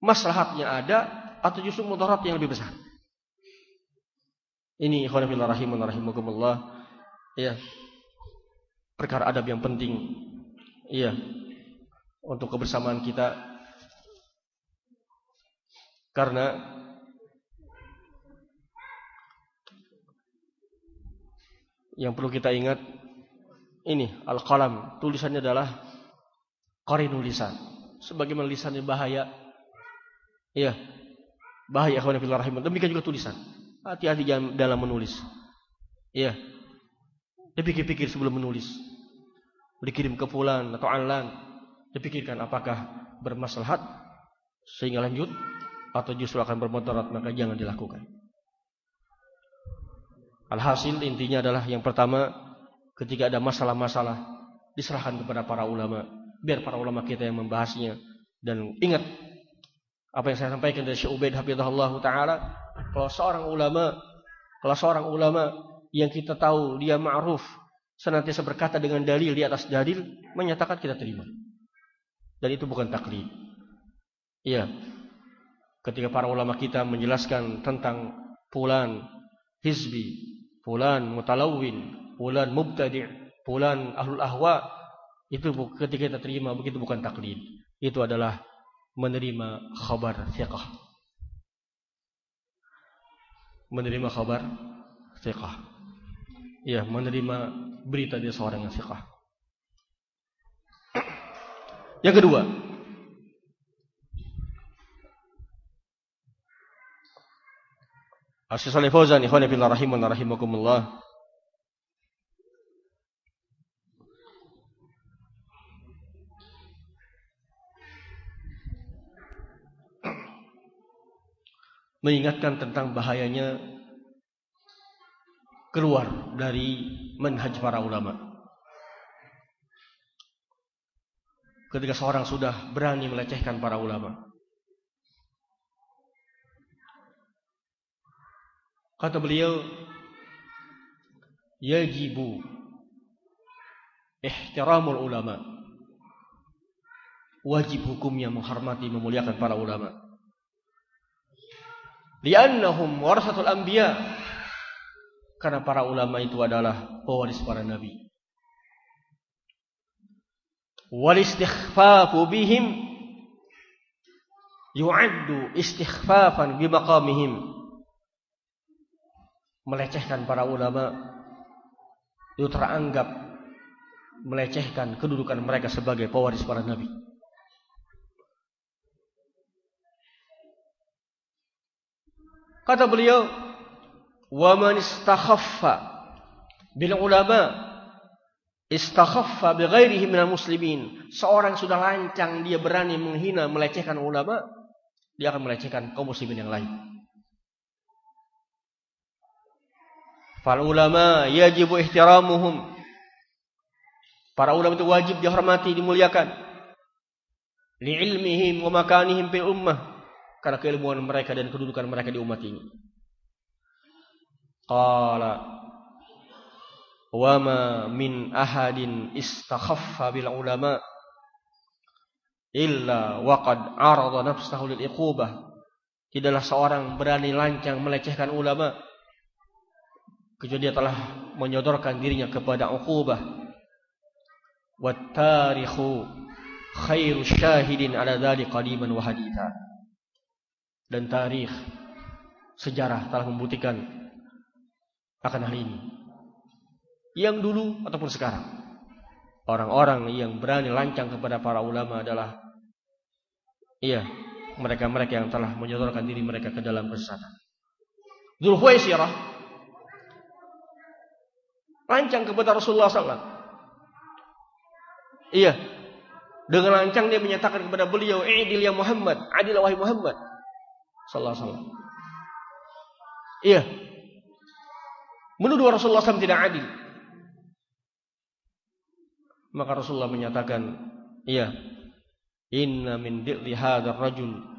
maslahatnya ada atau justru mudarat yang lebih besar? Ini ikhwan fillah rahimun rahimakumullah. Ya. Perkara adab yang penting. Iya. Untuk kebersamaan kita. Karena yang perlu kita ingat ini al-qalam tulisannya adalah qarinul lisan sebagaimana lisannya bahaya iya bahaya akhwan fillah rahimah demikian juga tulisan. Hati-hati dalam menulis. Iya. Dipikir-pikir sebelum menulis. Dikirim ke fulan atau alan dipikirkan apakah bermaslahat sehingga lanjut atau justru akan bermudarat maka jangan dilakukan. Alhasil intinya adalah yang pertama ketika ada masalah-masalah diserahkan kepada para ulama. Biar para ulama kita yang membahasnya. Dan ingat apa yang saya sampaikan dari Syekh Ubaid Hafizahullah Ta'ala. Kalau seorang ulama, kalau seorang ulama yang kita tahu dia ma'ruf senantiasa berkata dengan dalil di atas dalil menyatakan kita terima. Dan itu bukan taklid. Iya. Ketika para ulama kita menjelaskan tentang pulan hizbi fulan mutalawin, fulan mubtadi', fulan ahlul ahwa, itu ketika kita terima begitu bukan taklid. Itu adalah menerima khabar thiqah. Menerima khabar thiqah. Ya, menerima berita dari seorang yang thiqah. Yang kedua, Asyik Salih Fauzan ikhwani fillah rahimakumullah. Mengingatkan tentang bahayanya keluar dari manhaj para ulama. Ketika seorang sudah berani melecehkan para ulama. Kata beliau, yajibu ihtiramul ulama. Wajib hukumnya menghormati, memuliakan para ulama. Liannahum warasatul anbiya. Karena para ulama itu adalah pewaris para nabi. Wal istighfafu bihim yu'addu istighfafan bi maqamihim melecehkan para ulama itu teranggap melecehkan kedudukan mereka sebagai pewaris para nabi. Kata beliau, "Wa man istakhaffa bil ulama istakhaffa bi ghairihi minal muslimin." Seorang sudah lancang dia berani menghina, melecehkan ulama, dia akan melecehkan kaum muslimin yang lain. Fal ulama yajibu ihtiramuhum. Para ulama itu wajib dihormati, dimuliakan. Li'ilmihim wa makanihim fil ummah. Karena keilmuan mereka dan kedudukan mereka di umat ini. Qala wa ma min ahadin istakhaffa bil ulama illa waqad arada nafsahu lil iqubah. Tidaklah seorang berani lancang melecehkan ulama kecuali dia telah menyodorkan dirinya kepada uqubah wa tarikhu khairu syahidin ala dzalik qadiman wa haditha dan tarikh sejarah telah membuktikan akan hal ini yang dulu ataupun sekarang orang-orang yang berani lancang kepada para ulama adalah iya mereka-mereka yang telah menyodorkan diri mereka ke dalam kesesatan Dzulhuwaisirah Lancang kepada Rasulullah SAW. Iya. Dengan lancang dia menyatakan kepada beliau, "Idil ya Muhammad, adil wahai Muhammad." Sallallahu alaihi wasallam. Iya. Menuduh Rasulullah SAW tidak adil. Maka Rasulullah menyatakan, "Iya. Inna min di'li hadzal rajul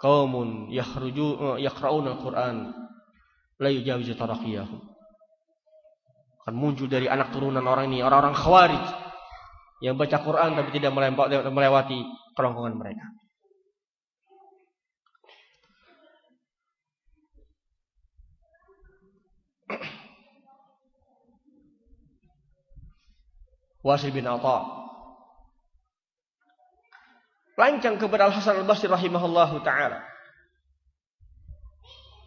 qaumun yakhruju yaqra'una al-Qur'an la yujawizu taraqiyahum. akan muncul dari anak turunan orang ini orang-orang khawarij yang baca Quran tapi tidak melewati kerongkongan mereka. Wasil bin Atha lancang kepada Al Hasan Al Basri rahimahullahu taala.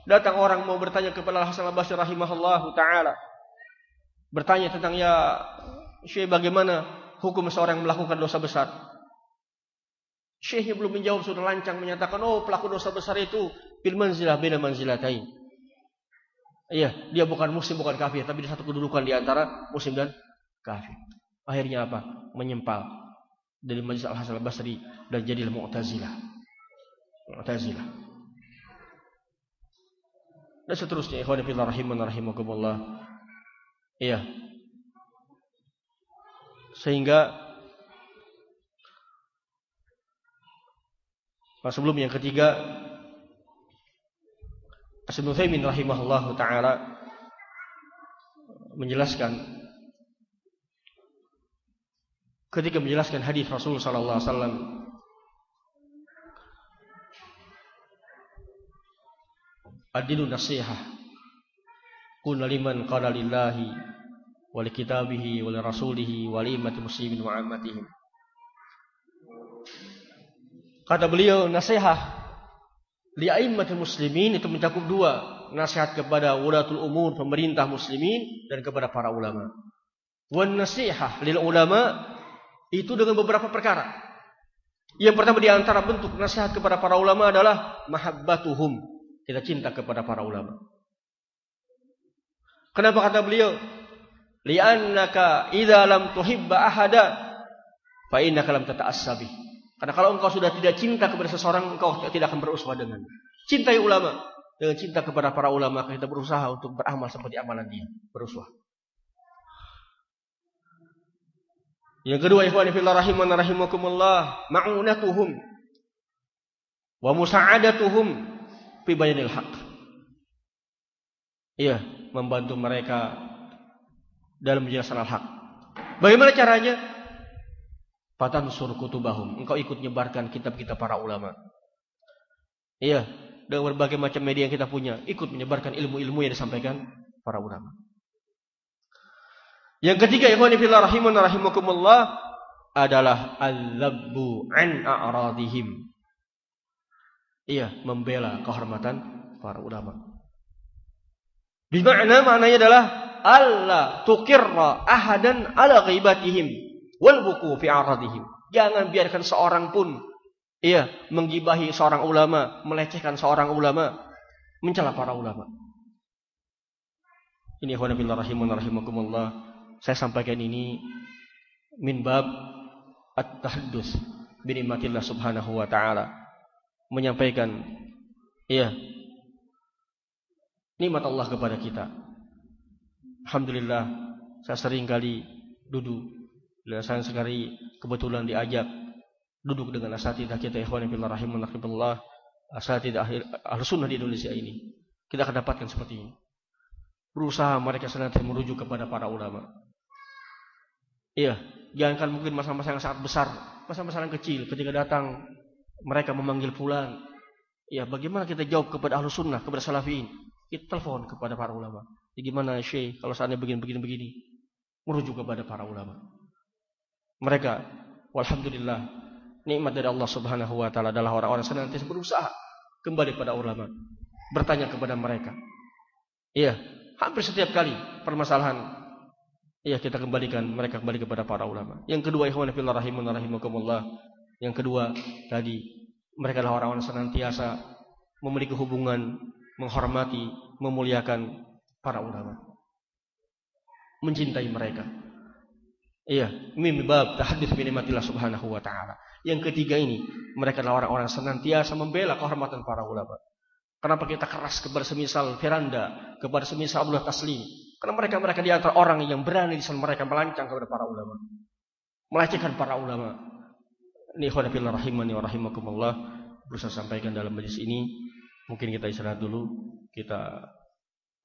Datang orang mau bertanya kepada Al Hasan Al Basri rahimahullahu taala. Bertanya tentang ya Syekh bagaimana hukum seorang yang melakukan dosa besar. Syekh belum menjawab sudah lancang menyatakan oh pelaku dosa besar itu bil manzilah bina manzilatain. Iya, dia bukan muslim bukan kafir tapi di satu kedudukan di antara muslim dan kafir. Akhirnya apa? Menyempal dari majlis Al Hasan Al Basri dan jadilah Mu'tazilah. Mu'tazilah. Dan seterusnya ikhwan fillah rahiman rahimakumullah. Iya. Sehingga sebelum yang ketiga Asyid Thaymin rahimahullah ta'ala menjelaskan ketika menjelaskan hadis Rasul sallallahu alaihi wasallam. Adilu nasihah. Kuna liman qala lillahi wa li kitabihi wa li rasulihi wa li immati muslimin wa ammatihim. Kata beliau nasihat li aimmatil muslimin itu mencakup dua. Nasihat kepada ulatul umur pemerintah muslimin dan kepada para ulama. Wan nasihah lil ulama itu dengan beberapa perkara. Yang pertama di antara bentuk nasihat kepada para ulama adalah mahabbatuhum. Kita cinta kepada para ulama. Kenapa kata beliau? Li'annaka idza lam tuhibba ahada fa innaka lam tata'assabi. Karena kalau engkau sudah tidak cinta kepada seseorang, engkau tidak akan beruswah dengan. Cintai ulama. Dengan cinta kepada para ulama, kita berusaha untuk beramal seperti amalan dia. Beruswah. Yang kedua ikhwan fillah rahiman rahimakumullah ma'unatuhum wa musa'adatuhum fi bayanil haq. Iya, membantu mereka dalam menjelaskan al-haq. Bagaimana caranya? Fatan sur kutubahum. Engkau ikut menyebarkan kitab-kitab para ulama. Iya, dengan berbagai macam media yang kita punya, ikut menyebarkan ilmu-ilmu yang disampaikan para ulama. Yang ketiga ikhwani fillah rahimun rahimakumullah adalah al-labbu an a'radihim. Iya, membela kehormatan para ulama. Bima'na maknanya adalah Allah tukirra ahadan ala ghibatihim wal buku fi aradihim. Jangan biarkan seorang pun iya menggibahi seorang ulama, melecehkan seorang ulama, mencela para ulama. Ini ikhwan fillah rahimun rahimakumullah saya sampaikan ini min bab at-tahaddus binikmatillah subhanahu wa ta'ala. Menyampaikan iya nikmat Allah kepada kita. Alhamdulillah saya sering kali duduk dan saya sekali kebetulan diajak duduk dengan asatidah kita ikhwan fillah rahimakumullah asatidah ahli sunnah di Indonesia ini. Kita akan dapatkan seperti ini. Berusaha mereka senantiasa merujuk kepada para ulama. Iya, jangankan mungkin masalah-masalah yang sangat besar, masalah-masalah yang kecil. Ketika datang mereka memanggil pulang, ya bagaimana kita jawab kepada ahlu sunnah, kepada salafiyin? Kita telepon kepada para ulama. Ya, gimana syekh kalau saatnya begini-begini-begini? Merujuk kepada para ulama. Mereka, walhamdulillah, nikmat dari Allah subhanahu wa ta'ala adalah orang-orang senantiasa berusaha kembali kepada ulama. Bertanya kepada mereka. Iya, hampir setiap kali permasalahan Iya kita kembalikan mereka kembali kepada para ulama. Yang kedua ikhwan fillah rahimun rahimakumullah. Yang kedua tadi mereka adalah orang-orang senantiasa memiliki hubungan menghormati, memuliakan para ulama. Mencintai mereka. Iya, mim bab tahaddits bi subhanahu wa taala. Yang ketiga ini, mereka adalah orang-orang senantiasa membela kehormatan para ulama. Kenapa kita keras kepada semisal Firanda, kepada semisal Abdullah Taslim, karena mereka-mereka di antara orang yang berani di mereka melancang kepada para ulama. Melecehkan para ulama. Ini khonafillah rahimani wa rahimakumullah. Berusaha sampaikan dalam majlis ini. Mungkin kita istirahat dulu. Kita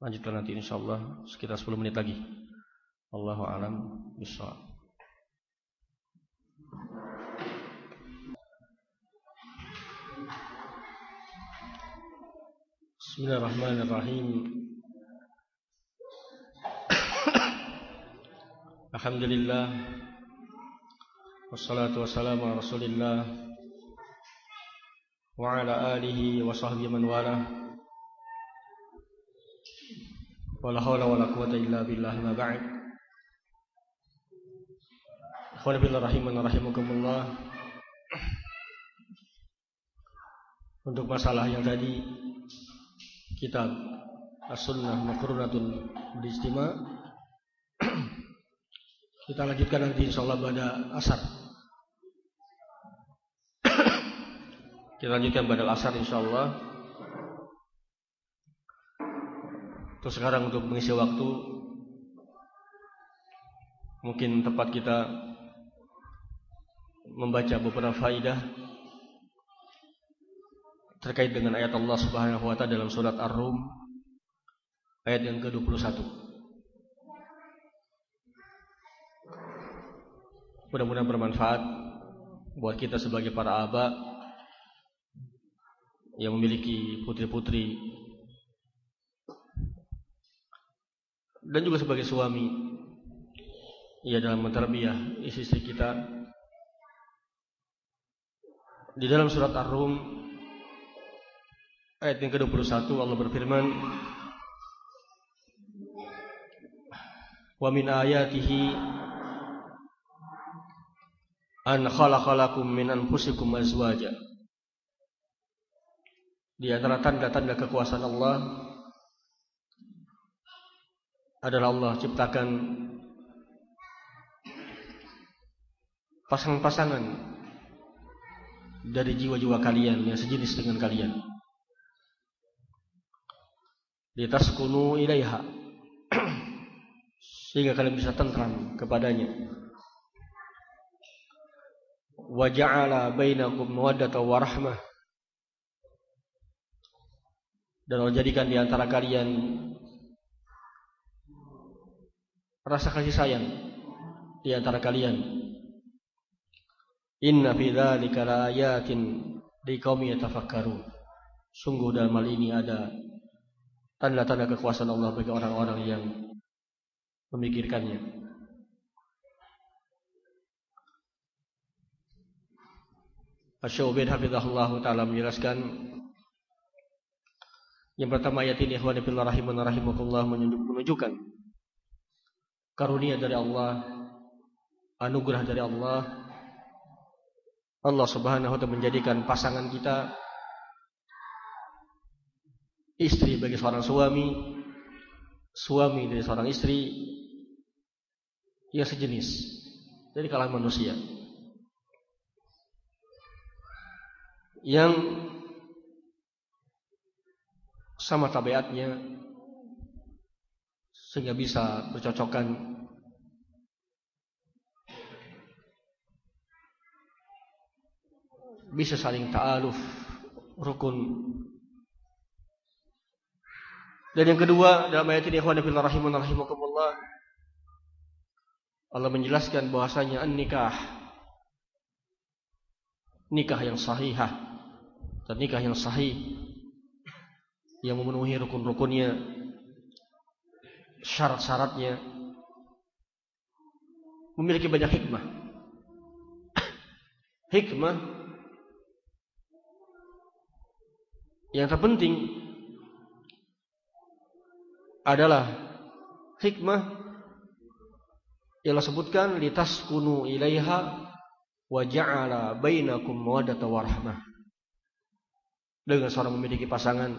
lanjutkan nanti insya Allah sekitar 10 menit lagi. Allahu alam bishawab. Bismillahirrahmanirrahim. Alhamdulillah Wassalatu wassalamu ala rasulillah Wa ala alihi wa sahbihi man wala Wala hawla wala quwata illa billah ma ba'd. Ikhwan fillah rahiman rahimakumullah. Untuk masalah yang tadi kitab As-Sunnah Makrunatun Istima kita lanjutkan nanti insyaallah pada asar. kita lanjutkan pada asar insyaallah. Terus sekarang untuk mengisi waktu Mungkin tepat kita Membaca beberapa faidah Terkait dengan ayat Allah subhanahu wa ta'ala Dalam surat Ar-Rum Ayat yang ke-21 Mudah-mudahan bermanfaat Buat kita sebagai para abad Yang memiliki putri-putri dan juga sebagai suami. Ia dalam menterbiah istri kita. Di dalam surat Ar-Rum ayat yang ke-21 Allah berfirman Wa min ayatihi an khalaqalakum min anfusikum azwaja Di antara tanda-tanda kekuasaan Allah adalah Allah ciptakan pasangan-pasangan dari jiwa-jiwa kalian yang sejenis dengan kalian. Litaskunu ilaiha sehingga kalian bisa tentram kepadanya. Wa ja'ala bainakum mawaddatan wa rahmah. Dan Allah jadikan di antara kalian rasa kasih sayang di antara kalian. Inna fi dzalika laayatin liqaumin yatafakkarun. Sungguh dalam hal ini ada tanda-tanda kekuasaan Allah bagi orang-orang yang memikirkannya. Asy'ubid hafizahullah taala menjelaskan yang pertama ayat ini ikhwan fillah rahiman rahimakumullah menunjukkan karunia dari Allah, anugerah dari Allah. Allah Subhanahu wa taala menjadikan pasangan kita istri bagi seorang suami, suami dari seorang istri yang sejenis dari kalangan manusia. Yang sama tabiatnya sehingga bisa bercocokan. Bisa saling ta'aluf rukun. Dan yang kedua dalam ayat ini ikhwan fillah rahimun rahimakumullah Allah menjelaskan bahwasanya an-nikah nikah yang sahihah dan nikah yang sahih yang memenuhi rukun-rukunnya syarat-syaratnya memiliki banyak hikmah. hikmah yang terpenting adalah hikmah yang Allah sebutkan litaskunu ilaiha wa ja'ala bainakum mawaddata warahmah. Dengan seorang memiliki pasangan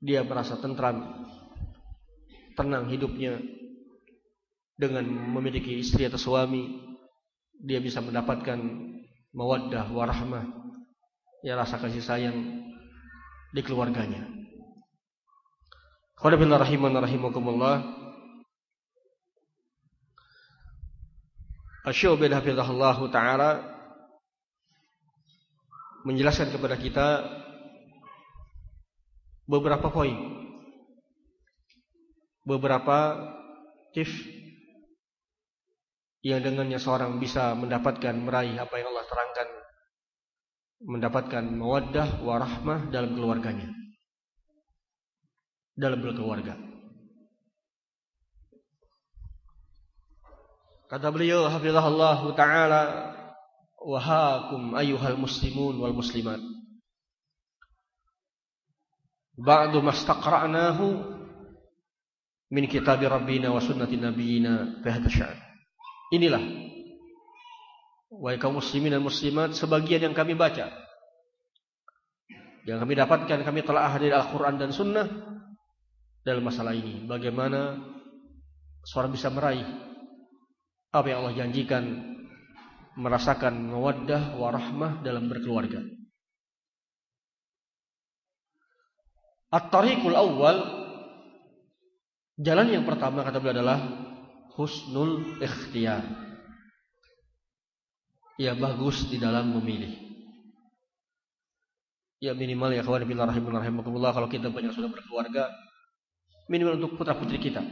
dia merasa tentram tenang hidupnya dengan memiliki istri atau suami dia bisa mendapatkan mawaddah warahmah ya rasa kasih sayang di keluarganya. Qul rahiman rahimakumullah. Asy'ubid hafizahullah taala menjelaskan kepada kita beberapa poin beberapa produktif yang dengannya seorang bisa mendapatkan meraih apa yang Allah terangkan mendapatkan mawaddah warahmah dalam keluarganya dalam berkeluarga kata beliau hafizahullah taala wahakum ayyuhal muslimun wal muslimat. Ba'du mastaqra'nahu min kitab rabbina wa sunnati nabiyina fi sya'n Inilah wahai kaum muslimin dan muslimat sebagian yang kami baca yang kami dapatkan kami telah hadir Al-Qur'an dan Sunnah dalam masalah ini. Bagaimana seorang bisa meraih apa yang Allah janjikan merasakan mawaddah warahmah dalam berkeluarga At-tariqul awal jalan yang pertama kata beliau adalah husnul ikhtiyar. Ya bagus di dalam memilih. Ya minimal ya kawan billah rahimakumullah kalau kita banyak sudah berkeluarga minimal untuk putra putri kita.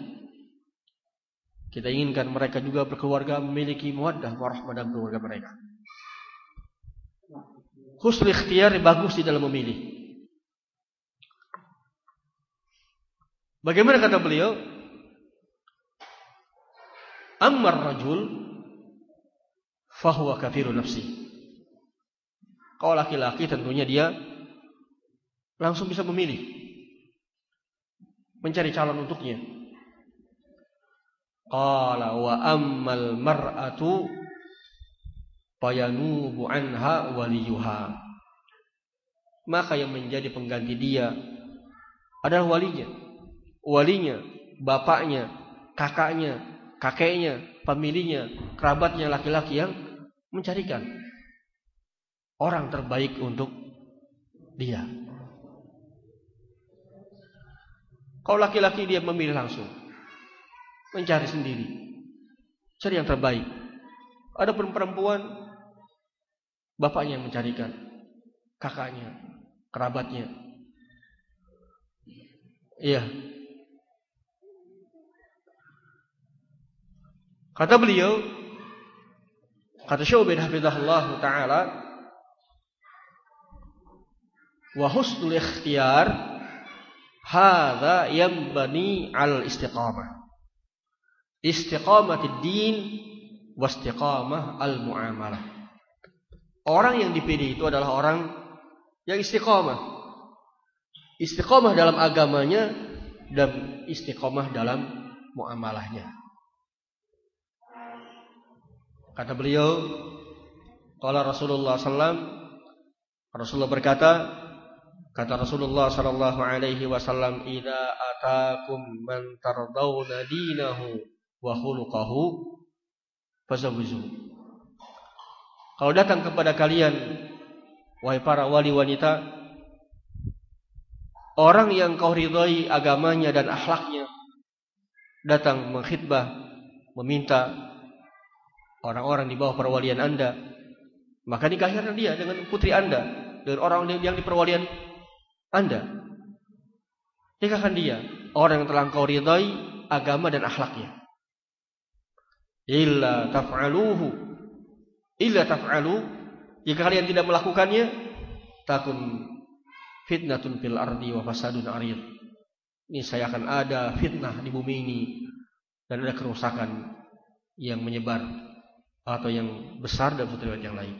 Kita inginkan mereka juga berkeluarga memiliki muaddah warahmah dalam keluarga mereka. Husnul ikhtiyar bagus di dalam memilih. Bagaimana kata beliau? Ammar rajul fahuwa kafiru nafsi. Kalau laki-laki tentunya dia langsung bisa memilih. Mencari calon untuknya. Qala wa ammal mar'atu fayanubu anha waliyuha. Maka yang menjadi pengganti dia adalah walinya. Walinya, bapaknya, kakaknya, kakeknya, pemilihnya, kerabatnya laki-laki yang mencarikan orang terbaik untuk dia. Kalau laki-laki dia memilih langsung, mencari sendiri, cari yang terbaik. Ada perempuan, bapaknya yang mencarikan, kakaknya, kerabatnya. Iya, Kata beliau, kata Syu'bin hafizahullah taala, wa husnul ikhtiyar hadza yanbani al istiqamah. Istiqamatid din wa istiqamah al muamalah. Orang yang dipilih itu adalah orang yang istiqamah. Istiqamah dalam agamanya dan istiqamah dalam muamalahnya. Kata beliau, Qala Rasulullah sallam Rasulullah berkata, kata Rasulullah sallallahu alaihi wasallam, "Idza atakum man tardawna dinahu wa khuluquhu fazawwiju." Kalau datang kepada kalian wahai para wali wanita, orang yang kau ridhai agamanya dan akhlaknya datang mengkhidbah, meminta orang-orang di bawah perwalian Anda, maka nikahilah dia dengan putri Anda, dengan orang yang di perwalian Anda. Nikahkan dia, orang yang telah engkau ridai agama dan akhlaknya. Illa taf'aluhu illa taf'alu jika kalian tidak melakukannya takun fitnatun fil ardi wa fasadun arid. Ini saya akan ada fitnah di bumi ini dan ada kerusakan yang menyebar atau yang besar dan riwayat yang lain.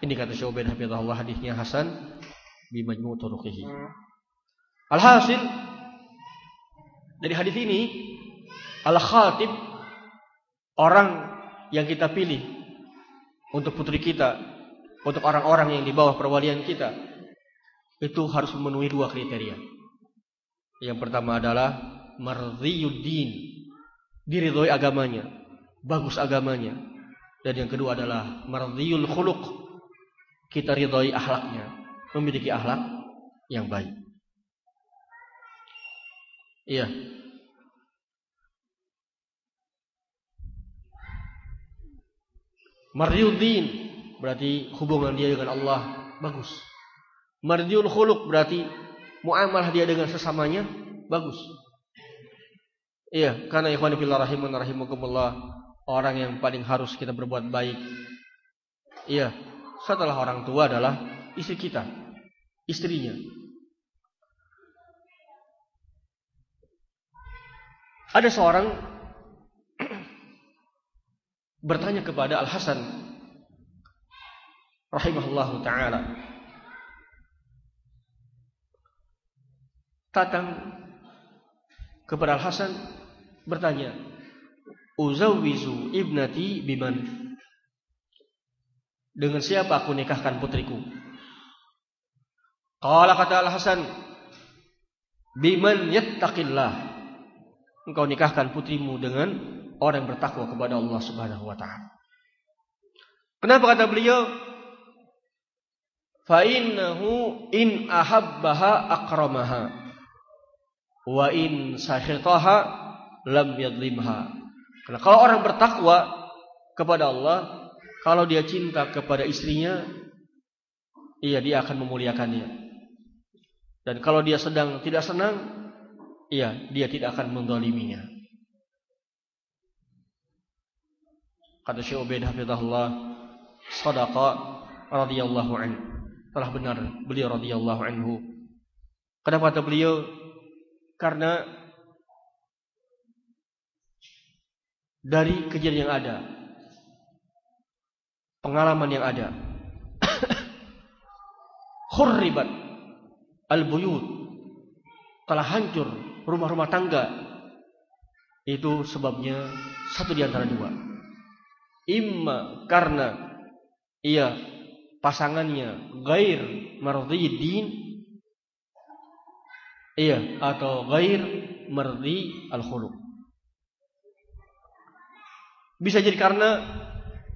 Ini kata Syu'bain hafizahullah hadisnya Hasan di Majmu'. Alhasil dari hadis ini al-khatib orang yang kita pilih untuk putri kita, untuk orang-orang yang di bawah perwalian kita itu harus memenuhi dua kriteria. Yang pertama adalah mardhiyuddin, diridhoi agamanya bagus agamanya. Dan yang kedua adalah mardiyul khuluq. Kita ridhoi akhlaknya, memiliki akhlak yang baik. Iya. Mardiuddin berarti hubungan dia dengan Allah bagus. Mardiul khuluq berarti muamalah dia dengan sesamanya bagus. Iya, karena ikhwan fillah rahimun rahimakumullah, orang yang paling harus kita berbuat baik. Iya, setelah orang tua adalah istri kita, istrinya. Ada seorang bertanya kepada Al Hasan rahimahullahu taala. Datang kepada Al Hasan bertanya, "Uzawizu ibnati biman?" Dengan siapa aku nikahkan putriku? Qala kata Al Hasan, "Biman yattaqillah." Engkau nikahkan putrimu dengan orang yang bertakwa kepada Allah Subhanahu wa taala. Kenapa kata beliau? Fa innahu in ahabbaha akramaha wa in sakhitaha lam yadlimha. Karena kalau orang bertakwa kepada Allah, kalau dia cinta kepada istrinya, iya dia akan memuliakannya. Dan kalau dia sedang tidak senang, iya dia tidak akan mendoliminya. Kata Syekh Ubaid hafizahullah, sadaqa radhiyallahu anhu. Telah benar beliau radhiyallahu anhu. Kenapa kata beliau? Karena dari kejadian yang ada, pengalaman yang ada. Khurribat al-buyut telah hancur rumah-rumah tangga. Itu sebabnya satu di antara dua. Imma karena ia pasangannya gair mardiyid iya atau gair mardi al-khuluq bisa jadi karena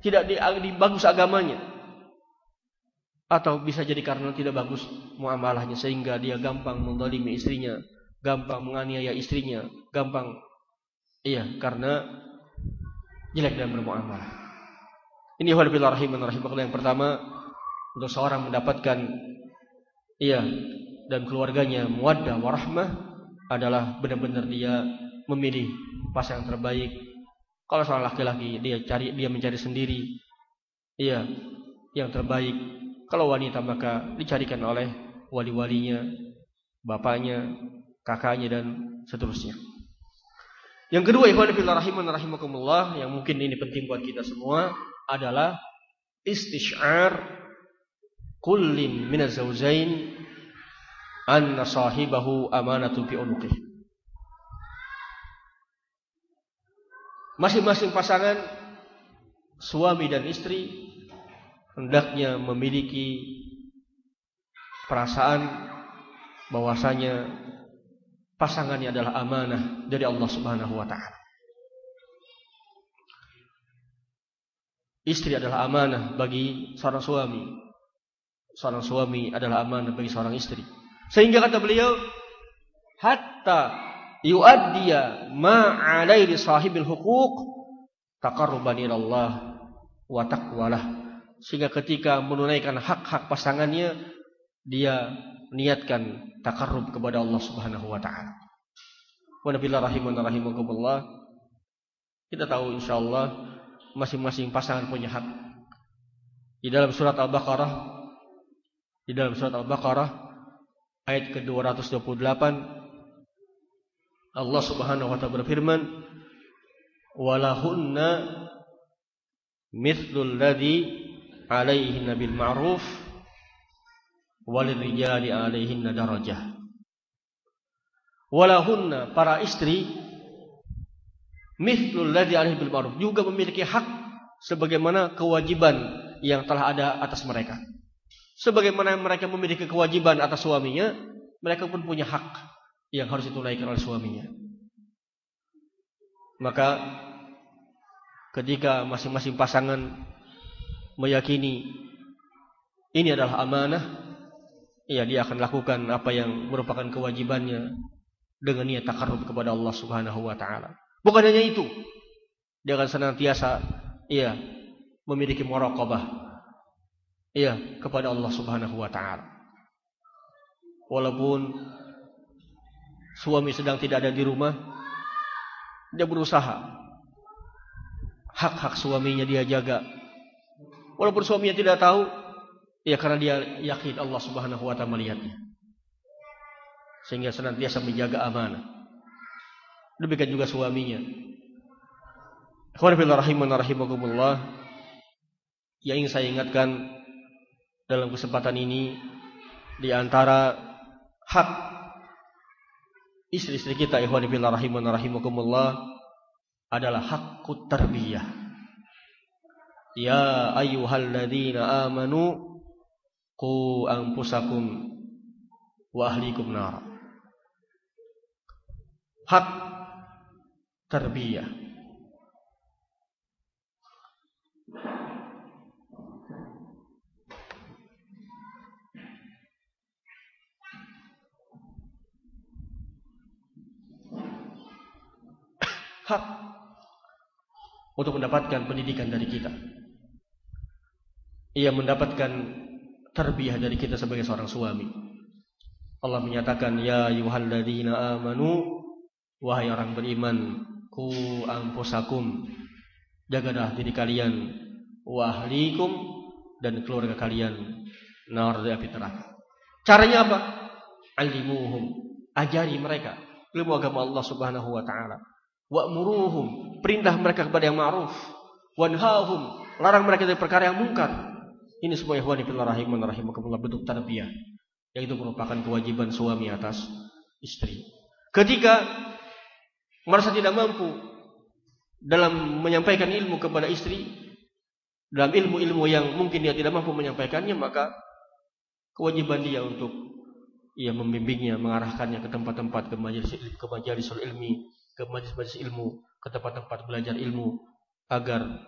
tidak di, di bagus agamanya. Atau bisa jadi karena tidak bagus muamalahnya sehingga dia gampang mendolimi istrinya, gampang menganiaya istrinya, gampang iya karena jelek dalam bermuamalah. Ini walibillah rahiman rahimakallah yang pertama untuk seorang mendapatkan iya dan keluarganya muaddah warahmah adalah benar-benar dia memilih pasangan terbaik kalau seorang laki-laki dia cari dia mencari sendiri, iya, yang terbaik. Kalau wanita maka dicarikan oleh wali-walinya, bapaknya, kakaknya dan seterusnya. Yang kedua, ikhwan fillah rahiman rahimakumullah yang mungkin ini penting buat kita semua adalah istishar kullin min az-zawjain anna sahibahu amanatu fi unuqih. Masing-masing pasangan suami dan istri hendaknya memiliki perasaan bahwasanya pasangannya adalah amanah dari Allah Subhanahu wa taala. Istri adalah amanah bagi seorang suami. Seorang suami adalah amanah bagi seorang istri. Sehingga kata beliau, hatta yuaddiya ma alaihi sahibil huquq taqarruban ila Allah wa taqwalah sehingga ketika menunaikan hak-hak pasangannya dia niatkan takarrub kepada Allah Subhanahu wa taala. Wa nabiyillah rahiman rahimakumullah. Kita tahu insyaallah masing-masing pasangan punya hak. Di dalam surat Al-Baqarah di dalam surat Al-Baqarah ayat ke-228 Allah Subhanahu wa taala berfirman, "Walahunna mithlul ladzi 'alaihinna bil ma'ruf walirrijali 'alaihinna darajah." Walahunna para istri mithlul ladzi 'alaihi bil ma'ruf juga memiliki hak sebagaimana kewajiban yang telah ada atas mereka. Sebagaimana mereka memiliki kewajiban atas suaminya, mereka pun punya hak yang harus ditunaikan oleh suaminya. Maka ketika masing-masing pasangan meyakini ini adalah amanah, ya dia akan lakukan apa yang merupakan kewajibannya dengan niat takarrub kepada Allah Subhanahu wa taala. Bukan hanya itu. Dia akan senantiasa ya memiliki muraqabah ya kepada Allah Subhanahu wa taala. Walaupun suami sedang tidak ada di rumah, Dia berusaha. Hak-hak suaminya dia jaga. Walaupun suaminya tidak tahu, ya karena dia yakin Allah Subhanahu wa taala melihatnya. Sehingga senantiasa menjaga amanah. Demikian juga suaminya. rahimakumullah. Yang ingin saya ingatkan dalam kesempatan ini di antara hak istri-istri kita ikhwan fillah rahimakumullah adalah hakut tarbiyah. Ya ayyuhalladzina amanu qu anfusakum wa ahlikum nar. Hak tarbiyah. hak untuk mendapatkan pendidikan dari kita. Ia mendapatkan terbiah dari kita sebagai seorang suami. Allah menyatakan, Ya yuhalladzina amanu, wahai orang beriman, ku anfusakum, jagalah diri kalian, wahlikum, dan keluarga kalian, nar api neraka. Caranya apa? Alimuhum, ajari mereka ilmu agama Allah Subhanahu wa taala wa'muruhum perintah mereka kepada yang ma'ruf wanhahum larang mereka dari perkara yang mungkar ini semua ikhwani fillah rahiman rahimakumullah bentuk tarbiyah yang itu merupakan kewajiban suami atas istri. Ketika merasa tidak mampu dalam menyampaikan ilmu kepada istri dalam ilmu-ilmu yang mungkin dia tidak mampu menyampaikannya maka kewajiban dia untuk ia membimbingnya mengarahkannya ke tempat-tempat ke majelis ke majelis ilmi ke majlis-majlis ilmu, ke tempat-tempat belajar ilmu agar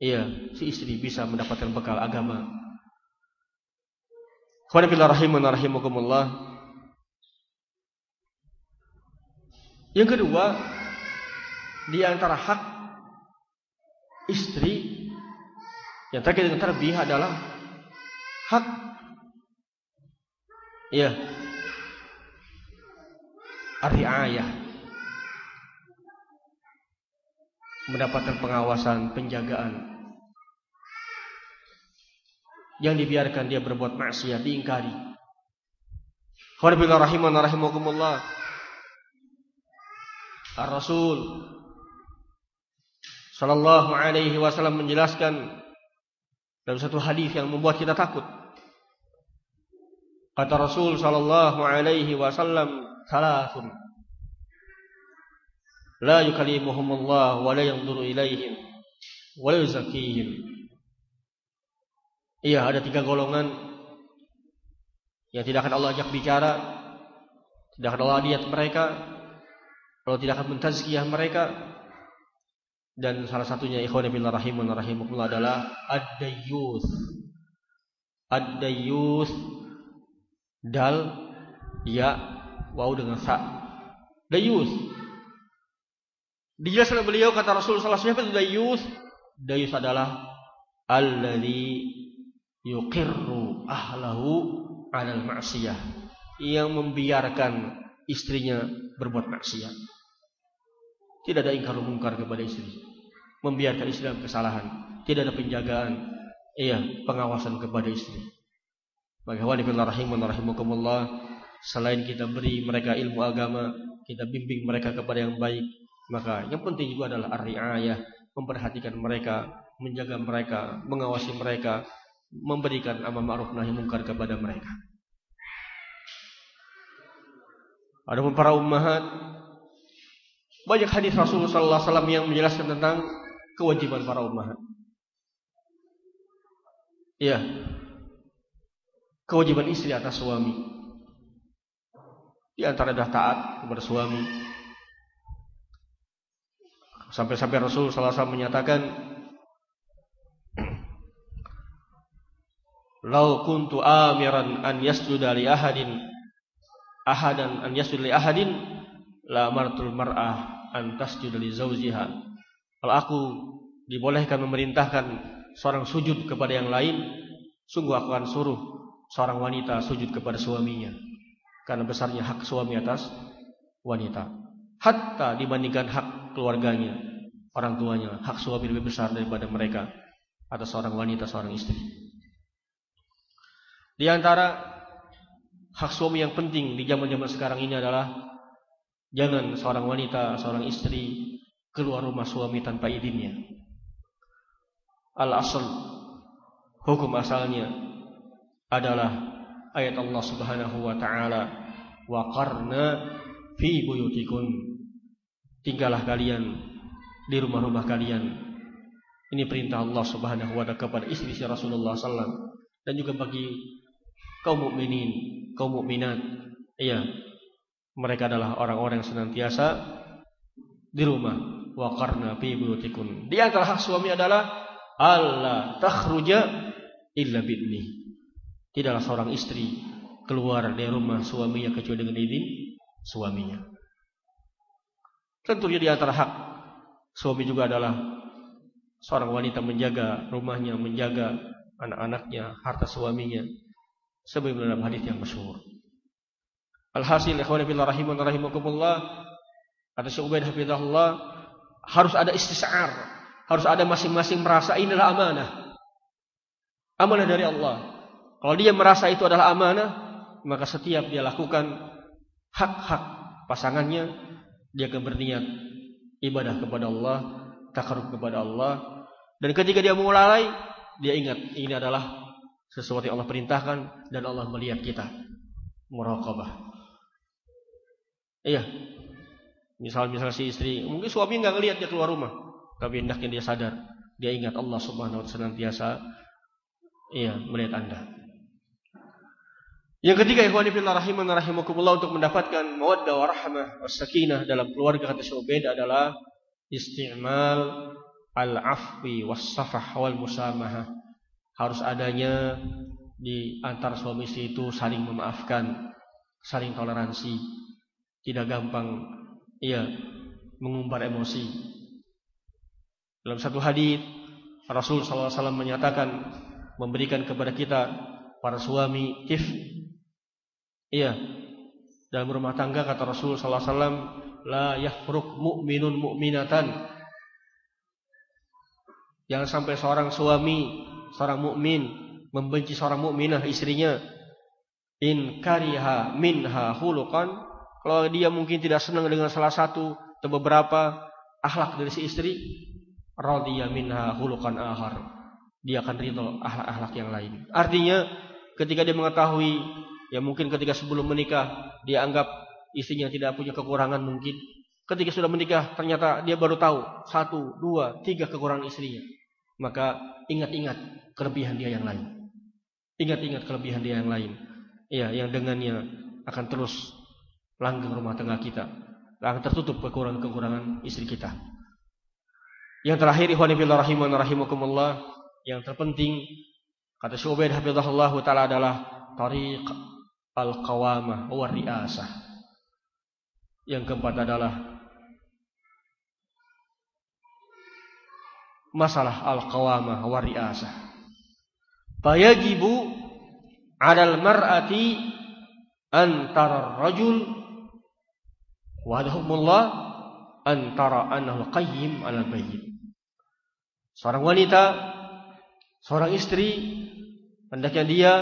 iya si istri bisa mendapatkan bekal agama. Qanifillah rahimun. Yang kedua, di antara hak istri yang terkait dengan tarbiyah adalah hak ya ariayah mendapatkan pengawasan, penjagaan. Yang dibiarkan dia berbuat maksiat diingkari. Khawaribillah rahiman rahimakumullah. Ar-Rasul sallallahu alaihi wasallam menjelaskan dalam satu hadis yang membuat kita takut. Kata Rasul sallallahu alaihi wasallam, "Salasun yukallimuhumullah wa la yanzuru ilaihim wa la yuzakkihim. Iya, ada tiga golongan yang tidak akan Allah ajak bicara, tidak akan Allah lihat mereka, Allah tidak akan mentazkiyah mereka. Dan salah satunya ikhwan fillah rahimun rahimakumullah adalah ad-dayyuth. Ad-dayyuth dal ya waw dengan sa. Dayyuth Dijelaskan oleh beliau kata Rasulullah SAW itu dayus. Dayus adalah alladhi yuqirru ahlahu alal ma'siyah. Yang membiarkan istrinya berbuat maksiat. Tidak ada ingkar mungkar kepada istri. Membiarkan istri dalam kesalahan. Tidak ada penjagaan. Iya, pengawasan kepada istri. Maka wanifillah rahimun rahimukumullah. Selain kita beri mereka ilmu agama, kita bimbing mereka kepada yang baik, maka yang penting juga adalah ar-riayah, memperhatikan mereka, menjaga mereka, mengawasi mereka, memberikan amar ma'ruf nahi munkar kepada mereka. Ada para ummahat banyak hadis Rasulullah sallallahu alaihi wasallam yang menjelaskan tentang kewajiban para ummahat. Iya. Kewajiban istri atas suami. Di antara dah taat kepada suami, Sampai-sampai Rasul satu menyatakan Lau kuntu amiran an yasjuda li ahadin ahadan an yasjuda li ahadin la martul mar'ah an tasjuda li. Kalau aku dibolehkan memerintahkan seorang sujud kepada yang lain, sungguh aku akan suruh seorang wanita sujud kepada suaminya. Karena besarnya hak suami atas wanita. Hatta dibandingkan hak keluarganya, orang tuanya. Hak suami lebih besar daripada mereka atas seorang wanita, seorang istri. Di antara hak suami yang penting di zaman-zaman sekarang ini adalah jangan seorang wanita, seorang istri keluar rumah suami tanpa izinnya. Al-asl hukum asalnya adalah ayat Allah Subhanahu wa taala wa qarna fi buyutikum tinggallah kalian di rumah-rumah kalian ini perintah Allah Subhanahu wa taala kepada istri-istri Rasulullah sallallahu dan juga bagi kaum mukminin, kaum mukminat. Iya. Mereka adalah orang-orang yang senantiasa di rumah. Wa qarna fi buyutikum. Di antara hak suami adalah Allah takhruja illa bi'ni. Tidaklah seorang istri keluar dari rumah suaminya kecuali dengan izin suaminya. Tentunya di antara hak suami juga adalah seorang wanita menjaga rumahnya, menjaga anak-anaknya, harta suaminya sebagaimana dalam hadis yang masyhur. Alhasil ikhwan fillah rahimun rahimakumullah kata Syekh Ubaid hafizahullah harus ada istisar, harus ada masing-masing merasa inilah amanah. Amanah dari Allah. Kalau dia merasa itu adalah amanah, maka setiap dia lakukan hak-hak pasangannya, dia akan berniat ibadah kepada Allah, takarub kepada Allah. Dan ketika dia mulai, dia ingat ini adalah sesuatu yang Allah perintahkan dan Allah melihat kita. Muraqabah. Iya. Misal-misal si istri, mungkin suami nggak ngelihat dia keluar rumah, tapi hendaknya dia sadar, dia ingat Allah Subhanahu wa taala senantiasa iya melihat Anda. Yang ketiga ikhwani fillah rahiman rahimakumullah untuk mendapatkan mawaddah warahmah wasakinah dalam keluarga kata Syubaid adalah istimal al-afwi was-safah wal musamahah harus adanya di antar suami istri itu saling memaafkan, saling toleransi, tidak gampang iya mengumbar emosi. Dalam satu hadis Rasul SAW menyatakan memberikan kepada kita para suami tif iya. Dalam rumah tangga kata Rasul SAW la yafruk mu'minun mu'minatan. Jangan sampai seorang suami seorang mukmin membenci seorang mukminah istrinya. In kariha minha hulukan kalau dia mungkin tidak senang dengan salah satu atau beberapa akhlak dari si istri radhiya minha hulukan ahar dia akan ridho akhlak-akhlak yang lain. Artinya ketika dia mengetahui ya mungkin ketika sebelum menikah dia anggap istrinya tidak punya kekurangan mungkin ketika sudah menikah ternyata dia baru tahu satu dua tiga kekurangan istrinya maka ingat-ingat kelebihan dia yang lain. Ingat-ingat kelebihan dia yang lain. Ya, yang dengannya akan terus langgeng rumah tangga kita. Akan tertutup kekurangan-kekurangan istri kita. Yang terakhir ikhwan rahiman rahimakumullah, yang terpenting kata Syubaid hafizahullah taala adalah tariq al-qawamah wa riasah. Yang keempat adalah masalah al-qawamah wa riasah. 'alal mar'ati antara rajul wa hadahumullah antara annahu qayyim 'alal bayyin. Seorang wanita, seorang istri hendaknya dia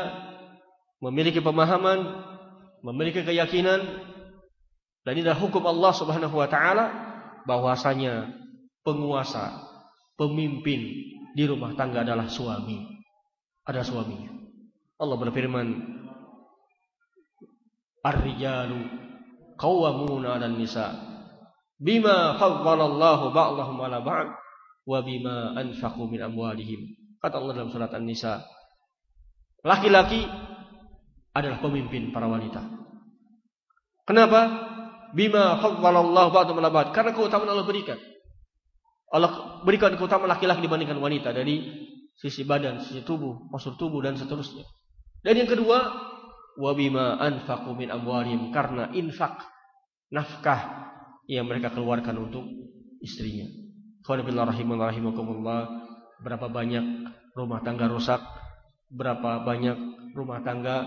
memiliki pemahaman, memiliki keyakinan dan ini adalah hukum Allah Subhanahu wa taala bahwasanya penguasa pemimpin di rumah tangga adalah suami. Ada suaminya. Allah berfirman, Ar-rijalu qawwamuna 'alan nisa bima faddalallahu ba'dahum 'ala ba'd wa bima anfaqu min amwalihim. Kata Allah dalam surat An-Nisa, laki-laki adalah pemimpin para wanita. Kenapa? Bima faddalallahu ba'dahum 'ala ba'd. Karena keutamaan Allah berikan. Allah berikan keutamaan laki-laki dibandingkan wanita dari sisi badan, sisi tubuh, postur tubuh dan seterusnya. Dan yang kedua, wabima anfaqu min karena infak nafkah yang mereka keluarkan untuk istrinya. Rahimakumullah berapa banyak rumah tangga rusak, berapa banyak rumah tangga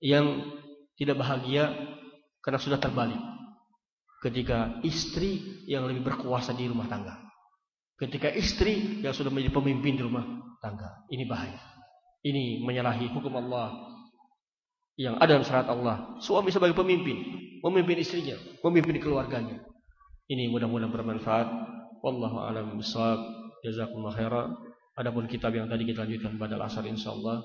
yang tidak bahagia karena sudah terbalik. ketika istri yang lebih berkuasa di rumah tangga. Ketika istri yang sudah menjadi pemimpin di rumah tangga. Ini bahaya. Ini menyalahi hukum Allah yang ada dalam syariat Allah. Suami sebagai pemimpin, memimpin istrinya, memimpin keluarganya. Ini mudah-mudahan bermanfaat. Wallahu a'lam bishawab. Jazakumullah khairan. Adapun kitab yang tadi kita lanjutkan pada asar insyaallah.